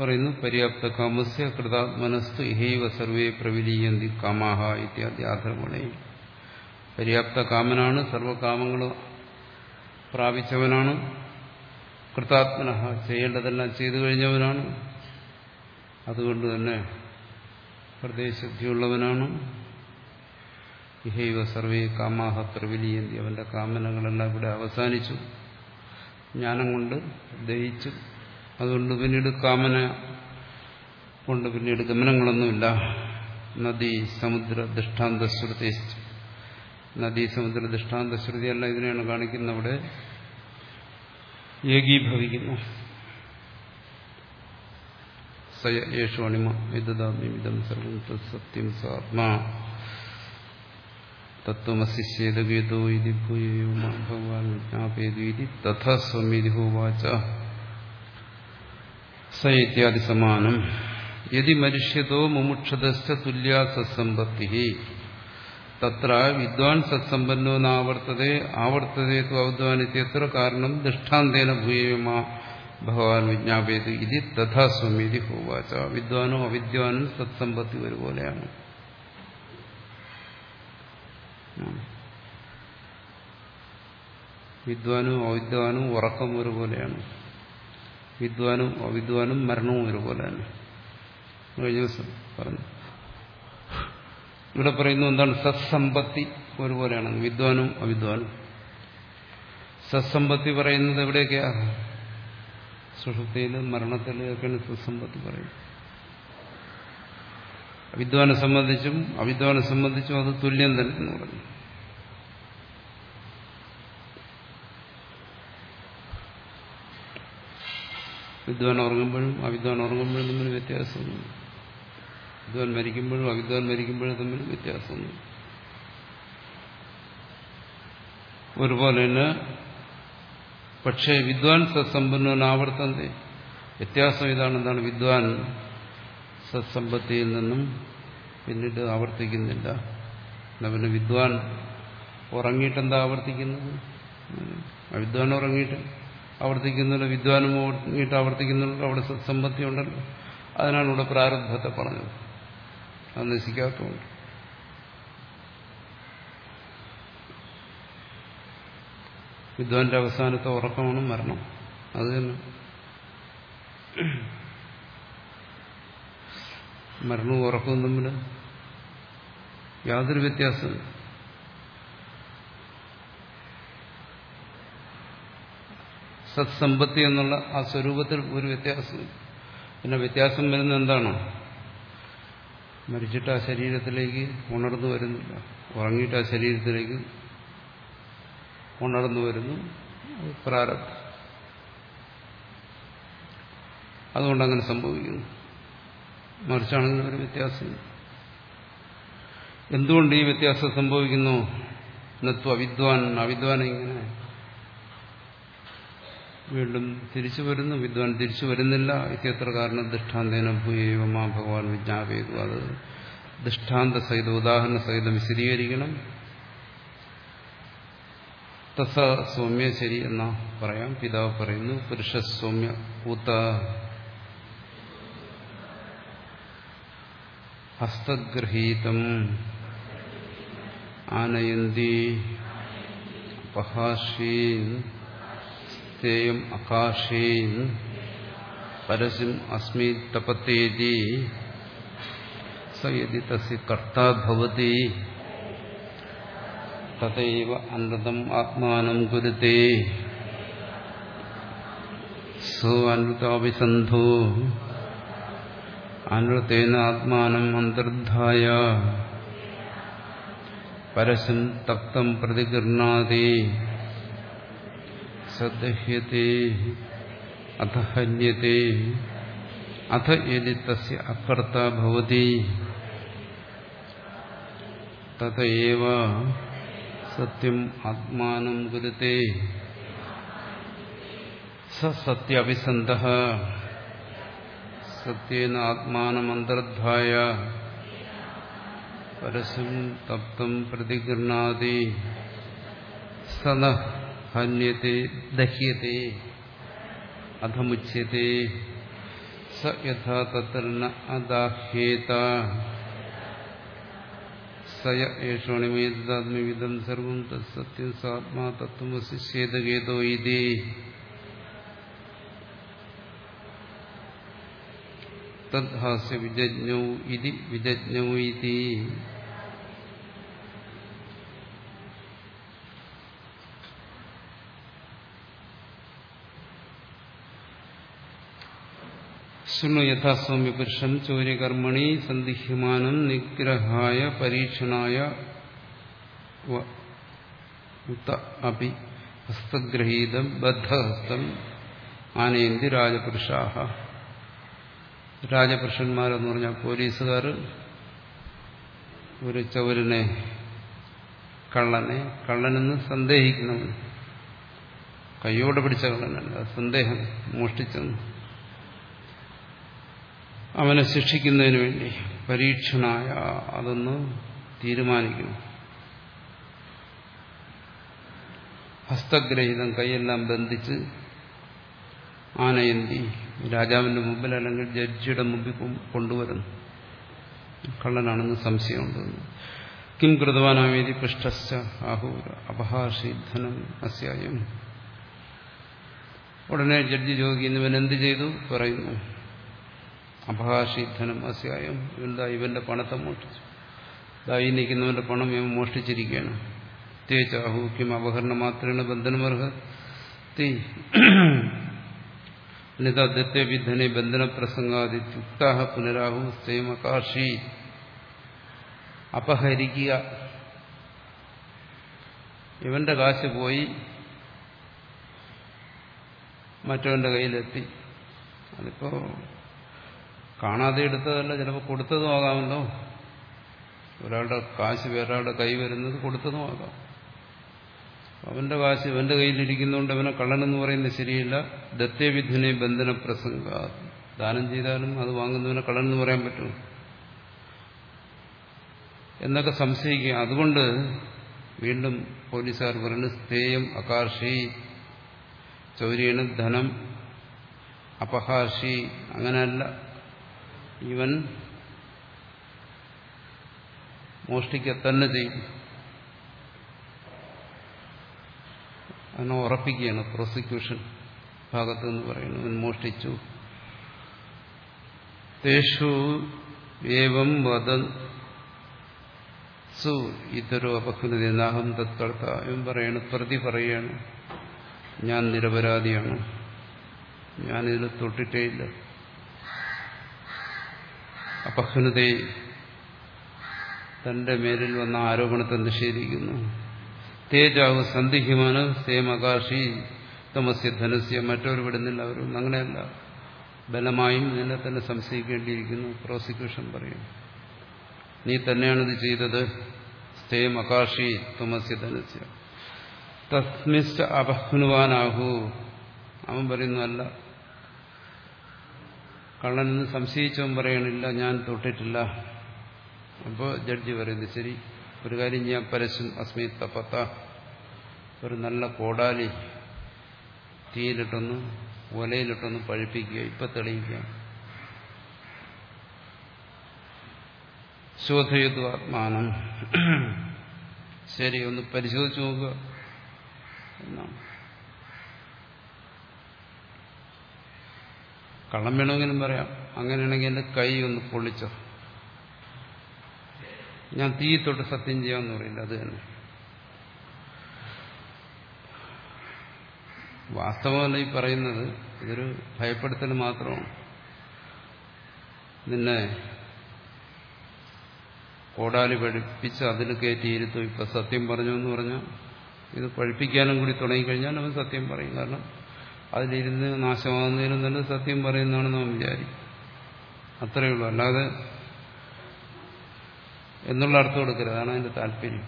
പറയുന്നു പര്യാപ്ത കാമസ്യ കൃതാത്മനസ്തു ഇഹൈവ സർവേ പ്രവിലീയന്തി കാമാഹ ഇത്യാദി ആധർമ്മണേ പര്യാപ്ത കാമനാണ് സർവകാമങ്ങളും പ്രാപിച്ചവനാണ്. കൃതാത്മന ചെയ്യേണ്ടതെല്ലാം ചെയ്തു കഴിഞ്ഞവനാണ്. അതുകൊണ്ട് തന്നെ ഹൃദയശുദ്ധിയുള്ളവനാണ്. ഇഹൈവ സർവേ കാമാഹ പ്രവിലിയന്തി അവന്റെ കാമനകളെല്ലാം ഇവിടെ അവസാനിച്ചു. ജ്ഞാനം കൊണ്ട് ദഹിച്ചു. അതുകൊണ്ട് പിന്നീട് കാമന കൊണ്ട് പിന്നീട് ഗമനങ്ങളൊന്നുമില്ല. നദി സമുദ്ര ദൃഷ്ടാന്ത ദൃഷ്ടാന്തശ്രുതി. നദീ സമുദ്ര ദൃഷ്ടാന്ത ദൃഷ്ടാന്തശ്രുതിയല്ല ഇതിനെയാണ് കാണിക്കുന്നത് അവിടെ. ഏകീഭവിക്കുന്നു സയേഷു അണിമ വിദതാമിതം സർവം സത്യം സാത്മാ തത്വമസിശ്ചേതഗീതോ ഇതി ഭൂയോ ഭഗവാൻ വിജ്ഞാപേതു ഇതി തഥാ സ്വമിതി ഹോവാച സ ഇത്യാദി സമാനം യതി മനുഷ്യതോ മുമുക്ഷതശ്ച തുല്യാ സത്സമ്പത്തി തത്ര വിദ്വാൻ സത്സമ്പന്നോ നാവർത്തതേ ആവർത്തതേ ത്വദ്വാൻ ഇത്യത്ര കാരണം ദൃഷ്ടാന്തേന ഭൂയമാ ഭഗവാൻ വിജ്ഞാപേതു ഇതി തഥാ സ്വമിതി ഹോവാച. വിദ്വാനോ അവിദ്വാനും സത്സമ്പത്തി ഒരുപോലെയാണ്. വിദ്വാനും അവിദ്വാനും ഉറക്കം ഒരുപോലെയാണ്. വിദ്വാനും അവിദ്വാനും മരണവും കഴിഞ്ഞ ദിവസം പറഞ്ഞു. ഇവിടെ പറയുന്നു എന്താണ്? സത്സമ്പത്തി ഒരുപോലെയാണ് വിദ്വാനും അവിദ്വാനും. സത്സമ്പത്തി പറയുന്നത് എവിടെയൊക്കെയാ? സുഷുപ്തിയിലും മരണത്തിലും ഒക്കെയാണ് സത്സമ്പത്തി പറയുന്നത്. വിദ്വാനെ സംബന്ധിച്ചും അവിദ്വാനെ സംബന്ധിച്ചും അത് തുല്യം തന്നെ എന്ന് പറഞ്ഞു. വിദ്വാൻ ഉറങ്ങുമ്പോഴും അവിദ്വാൻ ഉറങ്ങുമ്പോഴും തമ്മിൽ വ്യത്യാസമൊന്നും വിദ്വാൻ മരിക്കുമ്പോഴും അവിദ്വാൻ മരിക്കുമ്പോഴും തമ്മിൽ വ്യത്യാസമൊന്നും ഒരുപോലെ തന്നെ പക്ഷേ വിദ്വാൻ സത്സമ്പന്നു ആവർത്തന്തെ വ്യത്യാസം ഇതാണെന്താണ് വിദ്വാൻ സത്സമ്പത്തിയിൽ നിന്നും പിന്നീട് ആവർത്തിക്കുന്നില്ല. പിന്നെ വിദ്വാൻ ഉറങ്ങിയിട്ടെന്താ ആവർത്തിക്കുന്നത്? അവിദ്വാൻ ഉറങ്ങിയിട്ട് ആവർത്തിക്കുന്നില്ല വിദ്വാനും ഉറങ്ങിയിട്ട് ആവർത്തിക്കുന്നുണ്ട് അവിടെ സത്സമ്പത്തി ഉണ്ടല്ലോ അതിനാണ് ഇവിടെ പ്രാരബ്ധത്തെ പറഞ്ഞത്. അത് നശിക്കാത്തതുകൊണ്ട് വിദ്വാന്റെ അവസാനത്തെ ഉറക്കമാണ് മരണം. അത് തന്നെ. മരണവും ഉറക്കവും തമ്മിൽ യാതൊരു വ്യത്യാസമില്ല സത്സമ്പത്തി എന്നുള്ള ആ സ്വരൂപത്തിൽ ഒരു വ്യത്യാസം പിന്നെ വ്യത്യാസം വരുന്ന എന്താണ്? മരിച്ചിട്ട് ആ ശരീരത്തിലേക്ക് ഉണർന്നു വരുന്നില്ല ഉറങ്ങിയിട്ട് ആ ശരീരത്തിലേക്ക് ഉണർന്നു വരുന്നു. പ്രാരബ്ധം. അതുകൊണ്ട് അങ്ങനെ സംഭവിക്കുന്നു. മറിച്ചാണെങ്കിൽ ഒരു വ്യത്യാസം. എന്തുകൊണ്ട് ഈ വ്യത്യാസം സംഭവിക്കുന്നു? നത്വ അവിദ്വാൻ അവിദ്വാൻ ഇങ്ങനെ വീണ്ടും തിരിച്ചു വരുന്നു. വിദ്വാൻ തിരിച്ചു വരുന്നില്ല. ഇത്യത്ര കാരണം ദൃഷ്ടാന്തേന ഭൂയമാ ഭഗവാൻ വിജ്ഞാപിക്കുക അത് ദൃഷ്ടാന്ത സഹിതം ഉദാഹരണ സഹിതം വിശദീകരിക്കണം. തസ സൗമ്യ ശരി എന്ന പറയാം. പിതാവ് പറയുന്നു പുരുഷ സൗമ്യ ഊത്ത ഹസ്തഗ്രഹീതം ആനയന്തി അപഹാഷീൻ സ്ഥേയം അകാശീൻ പരസ്യം അസ്മി തപത്തേതി. സയതി യതി തസ്യ കർത്താഭവതി തഥൈവ അനൃതം ആത്മാനം കുരുത്തെ സോ അനൃതാഭിസന്ധോ അനൃതേന ആത്മാനം അന്തർധായ. പരസ്യം തപ്തം പ്രതിഗൃണാതി സദഹ്യത്തെ അഥ ഹന്യത്തെ അഥ യതി തസ്യ അകർത്ത ഭവതി തഥൈവ സത്യം ആത്മാനം ഗുരുത്തെ സ സത്യഭിസന്ധ സത്യേന ആത്മാനമന്തർധായ പരസ്യം തപ്തം പ്രതിഗൃണാതി സന ഹന്യത്തെ ദഹ്യത്തെ അധമുച്യത്തെ സ യഥാ തത്ര അദാഹ്യേത. സയ ഏഷോണിമേതാത്മവിധം സർവം തത്സത്യം സാത്മാ തത്വമസിശ്ചേതഗേതോ ഇതി. തദ്ഹാസ്യ വിജജ്ഞൗ ഇതി വിജജ്ഞൗ ഇതി. ശൃണു യഥാസ്വാമ്യ പുരുഷം ചോര്യകർമ്മണി സന്ദിഹ്യമാനം നിഗ്രഹായ പരീക്ഷണായ ഹസ്തഗ്രഹീതം ബദ്ധഹസ്തം ആനയന്തി രാജപുരുഷാഹ രാജപുരുഷന്മാരെന്ന് പറഞ്ഞാൽ പോലീസുകാർ ഒരു ചൗരനെ കള്ളനെ കള്ളനെന്ന് സന്ദേഹിക്കുന്നവൻ കയ്യോടെ പിടിച്ച കള്ളനല്ല സന്ദേഹം മോഷ്ടിച്ചെന്ന് അവനെ ശിക്ഷിക്കുന്നതിന് വേണ്ടി പരീക്ഷണായ അതൊന്ന് തീരുമാനിക്കുന്നു. ഹസ്തഗ്രഹീതം കൈയെല്ലാം ബന്ധിച്ച് ആനയന്തി രാജാവിന്റെ മുമ്പിൽ അല്ലെങ്കിൽ ജഡ്ജിയുടെ മുമ്പിൽ കൊണ്ടുവരുന്നു. കള്ളനാണെന്ന് സംശയമുണ്ട്. കിം കൃതവാനാമേതി പൃഷ്ടശ്ച ധനം അസ്യായം. ഉടനെ ജഡ്ജി ചോദിക്കുന്നവൻ എന്ത് ചെയ്തു? പറയുന്നു. അപഹാഷി ധനം അസ്യായം എന്താ ഇവന്റെ പണത്തെ മോഷ്ടിച്ചു. ഇതായി നിൽക്കുന്നവന്റെ പണം ഇവൻ മോഷ്ടിച്ചിരിക്കുകയാണ്. കിം അപഹരണം മാത്രമാണ് ബന്ധനമർഹത്തി നിതദ്യത്തെ വിധനെ ബന്ധന പ്രസംഗാദിത്യുക്താഹ പുനരാഹു സേമകാശി അപഹരിക്കുക. ഇവന്റെ കാശ് പോയി മറ്റവന്റെ കയ്യിലെത്തി. അതിപ്പോ കാണാതെ എടുത്തതല്ല ചിലപ്പോൾ കൊടുത്തതും ആകാമല്ലോ. ഒരാളുടെ കാശ് വേറൊരാളുടെ കൈ വരുന്നത് കൊടുത്തതും ആകാം. അവന്റെ കാശ് ഇവന്റെ കയ്യിലിരിക്കുന്നതുകൊണ്ട് അവനെ കള്ളനെന്ന് പറയുന്നത് ശരിയില്ല. ദത്യവിധുനെ ബന്ധന പ്രസംഗ ദാനം ചെയ്താലും അത് വാങ്ങുന്നവനെ കള്ളനെന്ന് പറയാൻ പറ്റും. എന്നൊക്കെ സംശയിക്കുക. അതുകൊണ്ട് വീണ്ടും പോലീസുകാർ പറയുന്നത് സ്ഥേയം അകാർഷി ചൗര്യന് ധനം അപഹാർഷി അങ്ങനെയല്ല. ഇവൻ മോഷ്ടിക്ക തന്നെ ചെയ്യും. അതിനെ ഉറപ്പിക്കുകയാണ് പ്രോസിക്യൂഷൻ ഭാഗത്ത് എന്ന് പറയുന്നു ഇവൻ മോഷ്ടിച്ചു. തേഷു ഏവം വദ സു ഇതരോ അപഹൃതി നാഹം തത്കർത്ത. ഇവൻ പറയാണ് പ്രതി പറയാണ് ഞാൻ നിരപരാധിയാണ്. ഞാനിതിൽ തൊട്ടിട്ടേയില്ല അപഹ്നതയെ തന്റെ മേലിൽ വന്ന ആരോപണത്തെ നിഷേധിക്കുന്നു തേജാവ് സന്ദിഹ്യമാണ് സേമകാശി തമസ്യ ധനസ്യ മറ്റൊരു വിടുന്നില്ല അവരും അങ്ങനെയല്ല. ബലമായും നിന്നെ തന്നെ സംശയിക്കേണ്ടിയിരിക്കുന്നു. പ്രോസിക്യൂഷൻ പറയും. നീ തന്നെയാണ് ഇത് ചെയ്തത്. സ്ഥേം അകാശി തുമസ്യ ധനസ്യ. തസ്മിശ്ച അപഹ്നുവാനാഹു. അവൻ പറയുന്നു അല്ല കള്ളനെന്ന് സംശയിച്ചവൻ പറയണില്ല ഞാൻ തൊട്ടിട്ടില്ല. അപ്പോൾ ജഡ്ജി പറയുന്നത് ശരി ഒരു കാര്യം ഞാൻ പരസ്യം അസ്മി തപ്പത്ത ഒരു നല്ല കോടാലി തീയിലിട്ടൊന്ന് ഒലയിലിട്ടൊന്ന് പഴിപ്പിക്കുക ഇപ്പൊ തെളിയിക്കുക ശോധയുദ്ധ ആത്മാനം. ശരി ഒന്ന് പരിശോധിച്ചു നോക്കുക. എന്നാണ് കള്ളം വേണമെങ്കിലും പറയാം. അങ്ങനെയാണെങ്കിൽ എന്റെ കൈ ഒന്ന് പൊള്ളിച്ചോ. ഞാൻ തീ തൊട്ട് സത്യം ചെയ്യാമെന്ന് പറയില്ല അത് തന്നെ. വാസ്തവമല്ല ഈ പറയുന്നത് ഇതൊരു ഭയപ്പെടുത്തൽ മാത്രമാണ്. നിന്നെ കോടാലി പഠിപ്പിച്ച് അതിൽ കയറ്റിയിരുത്തും ഇപ്പൊ സത്യം പറഞ്ഞു എന്ന് പറഞ്ഞാൽ ഇത് പഠിപ്പിക്കാനും കൂടി തുടങ്ങിക്കഴിഞ്ഞാൽ അവൻ സത്യം പറയും. കാരണം അതിലിരുന്ന് നാശമാകുന്നതിനും തന്നെ സത്യം പറയുന്നതാണ് നാം വിചാരിക്കും അത്രയേ ഉള്ളൂ. അല്ലാതെ എന്നുള്ള അർത്ഥം കൊടുക്കരുത്. അതാണ് അതിന്റെ താല്പര്യം.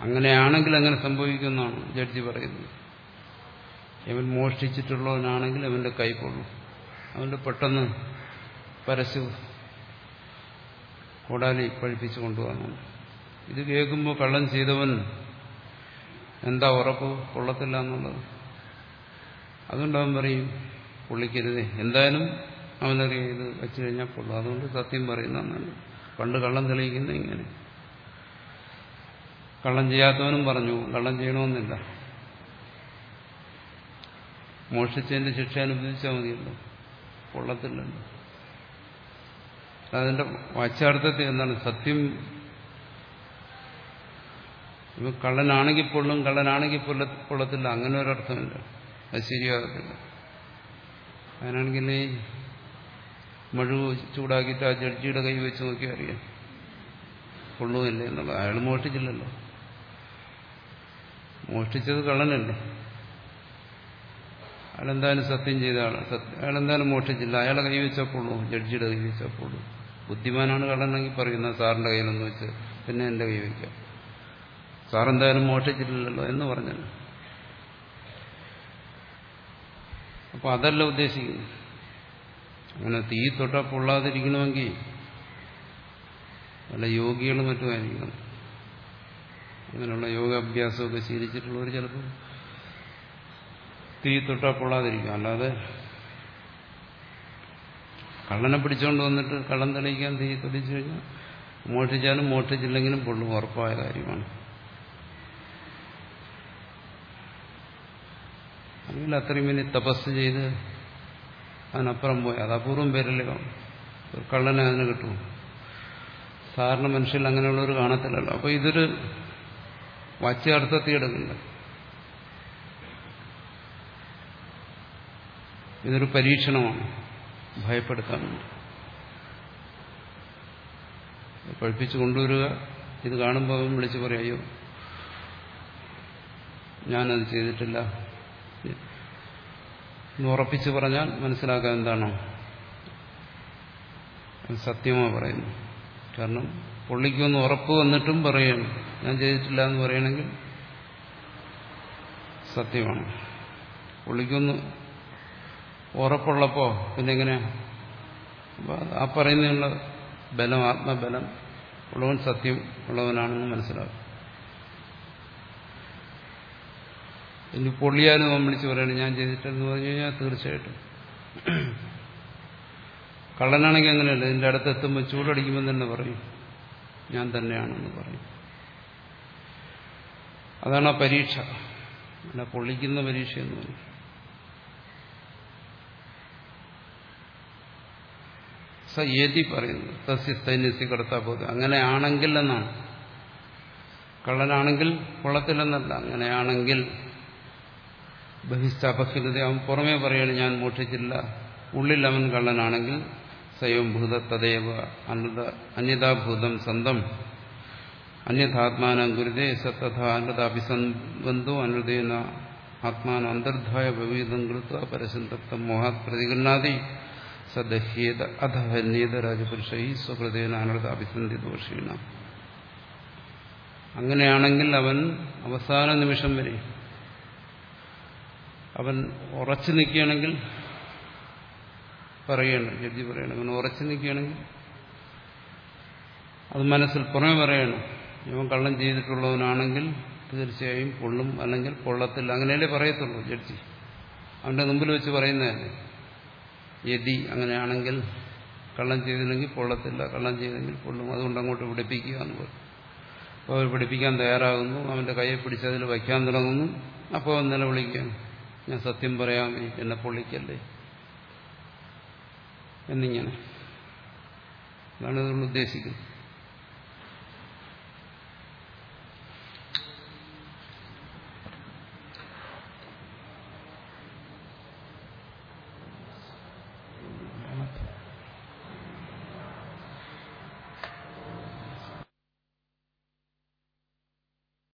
അങ്ങനെയാണെങ്കിൽ അങ്ങനെ സംഭവിക്കുന്നതാണ് ജഡ്ജി പറയുന്നത്. ഇവൻ മോഷ്ടിച്ചിട്ടുള്ളവനാണെങ്കിൽ അവന്റെ കൈ കൊള്ളും. അവന്റെ പെട്ടെന്ന് പരസ്യ കോടാലി പഴിപ്പിച്ചു കൊണ്ടുവന്നു ഇത് കേൾക്കുമ്പോൾ കള്ളൻ ചെയ്തവൻ എന്താ ഉറപ്പ്? കൊള്ളത്തില്ല എന്നുള്ളത്. അതുകൊണ്ട് അവൻ പറയും പൊള്ളിക്കരുതേ എന്തായാലും അവനറിയാം ഇത് വെച്ച് കഴിഞ്ഞാൽ കൊള്ളു. അതുകൊണ്ട് സത്യം പറയുന്നതാണ് പണ്ട് കള്ളം തെളിയിക്കുന്ന ഇങ്ങനെ. കള്ളം ചെയ്യാത്തവനും പറഞ്ഞു കള്ളം ചെയ്യണമെന്നില്ല. മോഷിച്ചതിന്റെ ശിക്ഷ അനുഭവിച്ചാൽ മതിയല്ലോ. കൊള്ളത്തില്ലല്ലോ. അതിന്റെ വാച്യാർത്ഥത്തിൽ എന്താണ്? സത്യം ഇവ കള്ളനാണെങ്കിൽ പൊള്ളും കള്ളനാണെങ്കിൽ പൊള്ളത്തില്ല. അങ്ങനെ ഒരർത്ഥമില്ല. അത് ശരിയാകത്തില്ല. അങ്ങനെയാണെങ്കിൽ മഴുവ് മഴു ചൂടാക്കിയിട്ട് ആ ജഡ്ജിയുടെ കൈ വെച്ച് നോക്കി അറിയാം. കൊള്ളുമില്ലേ എന്നുള്ളത്. അയാൾ മോഷ്ടിച്ചില്ലല്ലോ. മോഷ്ടിച്ചത് കള്ളനല്ലേ? അയാളെന്തായാലും സത്യം ചെയ്ത ആളാണ് അയാളെന്തായാലും മോഷ്ടിച്ചില്ല. അയാളെ കൈ വെച്ചാൽ ജഡ്ജിയുടെ കൈ വെച്ചാൽ ബുദ്ധിമാനാണ് കള്ളനെങ്കിൽ പറയുന്നത്. സാറിന്റെ കയ്യിലൊന്ന് വെച്ച് പിന്നെ എന്റെ കൈ വയ്ക്കാം സാറെന്തായാലും മോഷിച്ചിട്ടില്ലല്ലോ എന്ന് പറഞ്ഞല്ലോ. അപ്പൊ അതല്ല ഉദ്ദേശിക്കുന്നു അങ്ങനെ തീ തൊട്ട പൊള്ളാതിരിക്കണമെങ്കിൽ വല്ല യോഗികളും മറ്റുമായിരിക്കണം അങ്ങനെയുള്ള യോഗാഭ്യാസമൊക്കെ ശീലിച്ചിട്ടുള്ളവർ ചിലപ്പോൾ തീ തൊട്ടാ പൊള്ളാതിരിക്കും അല്ലാതെ കള്ളനെ പിടിച്ചുകൊണ്ട് വന്നിട്ട് കള്ളം തെളിയിക്കാൻ തീ തെളിച്ചു കഴിഞ്ഞാൽ മോഷ്ടിച്ചാലും മോഷ്ടിച്ചില്ലെങ്കിലും പൊള്ളും ഉറപ്പായ കാര്യമാണ്. അല്ലെങ്കിൽ അത്രയും വലിയ തപസ് ചെയ്ത് അതിനപ്പുറം പോയി. അത് അപൂർവം പേരല്ലേ കള്ളനെ അതിന് കിട്ടും. സാധാരണ മനുഷ്യരിൽ അങ്ങനെയുള്ളവർ കാണത്തില്ലല്ലോ. അപ്പോൾ ഇതൊരു വാച്യാർത്ഥത്തിൽ എടുക്കില്ല ഇതൊരു പരീക്ഷണമാണ്. ഭയപ്പെടുത്താൻ വേണ്ടി പഠിപ്പിച്ചു കൊണ്ടുവരിക. ഇത് കാണുമ്പോൾ വിളിച്ചു പറയും ഞാനത് ചെയ്തിട്ടില്ല. എന്ന് ഉറപ്പിച്ച് പറഞ്ഞാൽ മനസ്സിലാക്കാൻ എന്താണ്? സത്യമാണ് പറയുന്നു കാരണം പുള്ളിക്കൊന്ന് ഉറപ്പ് വന്നിട്ടും പറയണം. ഞാൻ ചെയ്തിട്ടില്ല എന്ന് പറയണമെങ്കിൽ സത്യമാണ്. പുള്ളിക്കൊന്ന് ഉറപ്പുള്ളപ്പോ പിന്നെ എങ്ങനെ ആ പറയുന്നതിനുള്ള ബലം ആത്മബലം ഉള്ളവൻ സത്യം ഉള്ളവനാണെന്ന് മനസ്സിലാക്കും. ഇനി പൊള്ളിയാലും അവൻ വിളിച്ച് പറയണം ഞാൻ ചെയ്തിട്ടെന്ന് പറഞ്ഞു കഴിഞ്ഞാൽ തീർച്ചയായിട്ടും. കള്ളനാണെങ്കിൽ അങ്ങനെയല്ല ഇതിന്റെ അടുത്തെത്തുമ്പോൾ ചൂടടിക്കുമ്പോൾ തന്നെ പറയും ഞാൻ തന്നെയാണെന്ന് പറയും. അതാണ് ആ പരീക്ഷ. അല്ല പൊള്ളിക്കുന്ന പരീക്ഷ എന്ന് പറയും. സ ഏതി പറയുന്നത് തസ്യ സൈന്യസി പോകുന്നത് അങ്ങനെയാണെങ്കിൽ എന്നാണ് കള്ളനാണെങ്കിൽ കൊള്ളത്തില്ലെന്നല്ല അങ്ങനെയാണെങ്കിൽ ബഹിഷ്ഠാപഹ്യത അവൻ പുറമേ പറയാണ് ഞാൻ മോഷിച്ചില്ല ഉള്ളിൽ അവൻ കള്ളനാണെങ്കിൽ സ്വയം ഭൂത തദേവ അനൃത അന്യതാഭൂതം സ്വന്തം അന്യഥാത്മാനം ഗുരുതേ സത്തഥ അനൃതാഭിസംബന്ധോ അനൃതേന ആത്മാന അന്തർധായ വിവിധം കൃത്വ പരസന്തപ്തം മോഹാത് പ്രതിഗണാതി സദഹ്യേത അധഹന്യേത രാജപുരുഷ ഈ സ്വകൃതേന അനൃതാഭിസന്ധി ദോഷീണ. അങ്ങനെയാണെങ്കിൽ അവൻ അവസാന നിമിഷം വരെ അവൻ ഉറച്ചു നിൽക്കുകയാണെങ്കിൽ പറയണം ജഡ്ജി പറയണം അവൻ ഉറച്ചു നിൽക്കുകയാണെങ്കിൽ അത് മനസ്സിൽ പുറമെ പറയണം ഇവൻ കള്ളം ചെയ്തിട്ടുള്ളവനാണെങ്കിൽ തീർച്ചയായും പൊള്ളും അല്ലെങ്കിൽ പൊള്ളത്തില്ല അങ്ങനെയല്ലേ പറയത്തുള്ളൂ ജഡ്ജി. അവന്റെ മുമ്പിൽ വെച്ച് പറയുന്നതല്ലേ. യതി അങ്ങനെയാണെങ്കിൽ കള്ളം ചെയ്തില്ലെങ്കിൽ പൊള്ളത്തില്ല കള്ളം ചെയ്തെങ്കിൽ പൊള്ളും അതുകൊണ്ട് അങ്ങോട്ട് പിടിപ്പിക്കുക എന്ന് പറയും അപ്പോൾ അവർ പിടിപ്പിക്കാൻ തയ്യാറാകുന്നു. അവന്റെ കയ്യെ പിടിച്ച് അതിൽ വയ്ക്കാൻ തുടങ്ങുന്നു. അപ്പോൾ അവൻ നിലവിളിക്കുകയാണ്. ഞാൻ സത്യം പറയാം എന്നെ പൊള്ളിക്കല്ലേ? എന്നിങ്ങനെ. അതാണ് ഇതുകൊണ്ട് ഉദ്ദേശിക്കുന്നത്.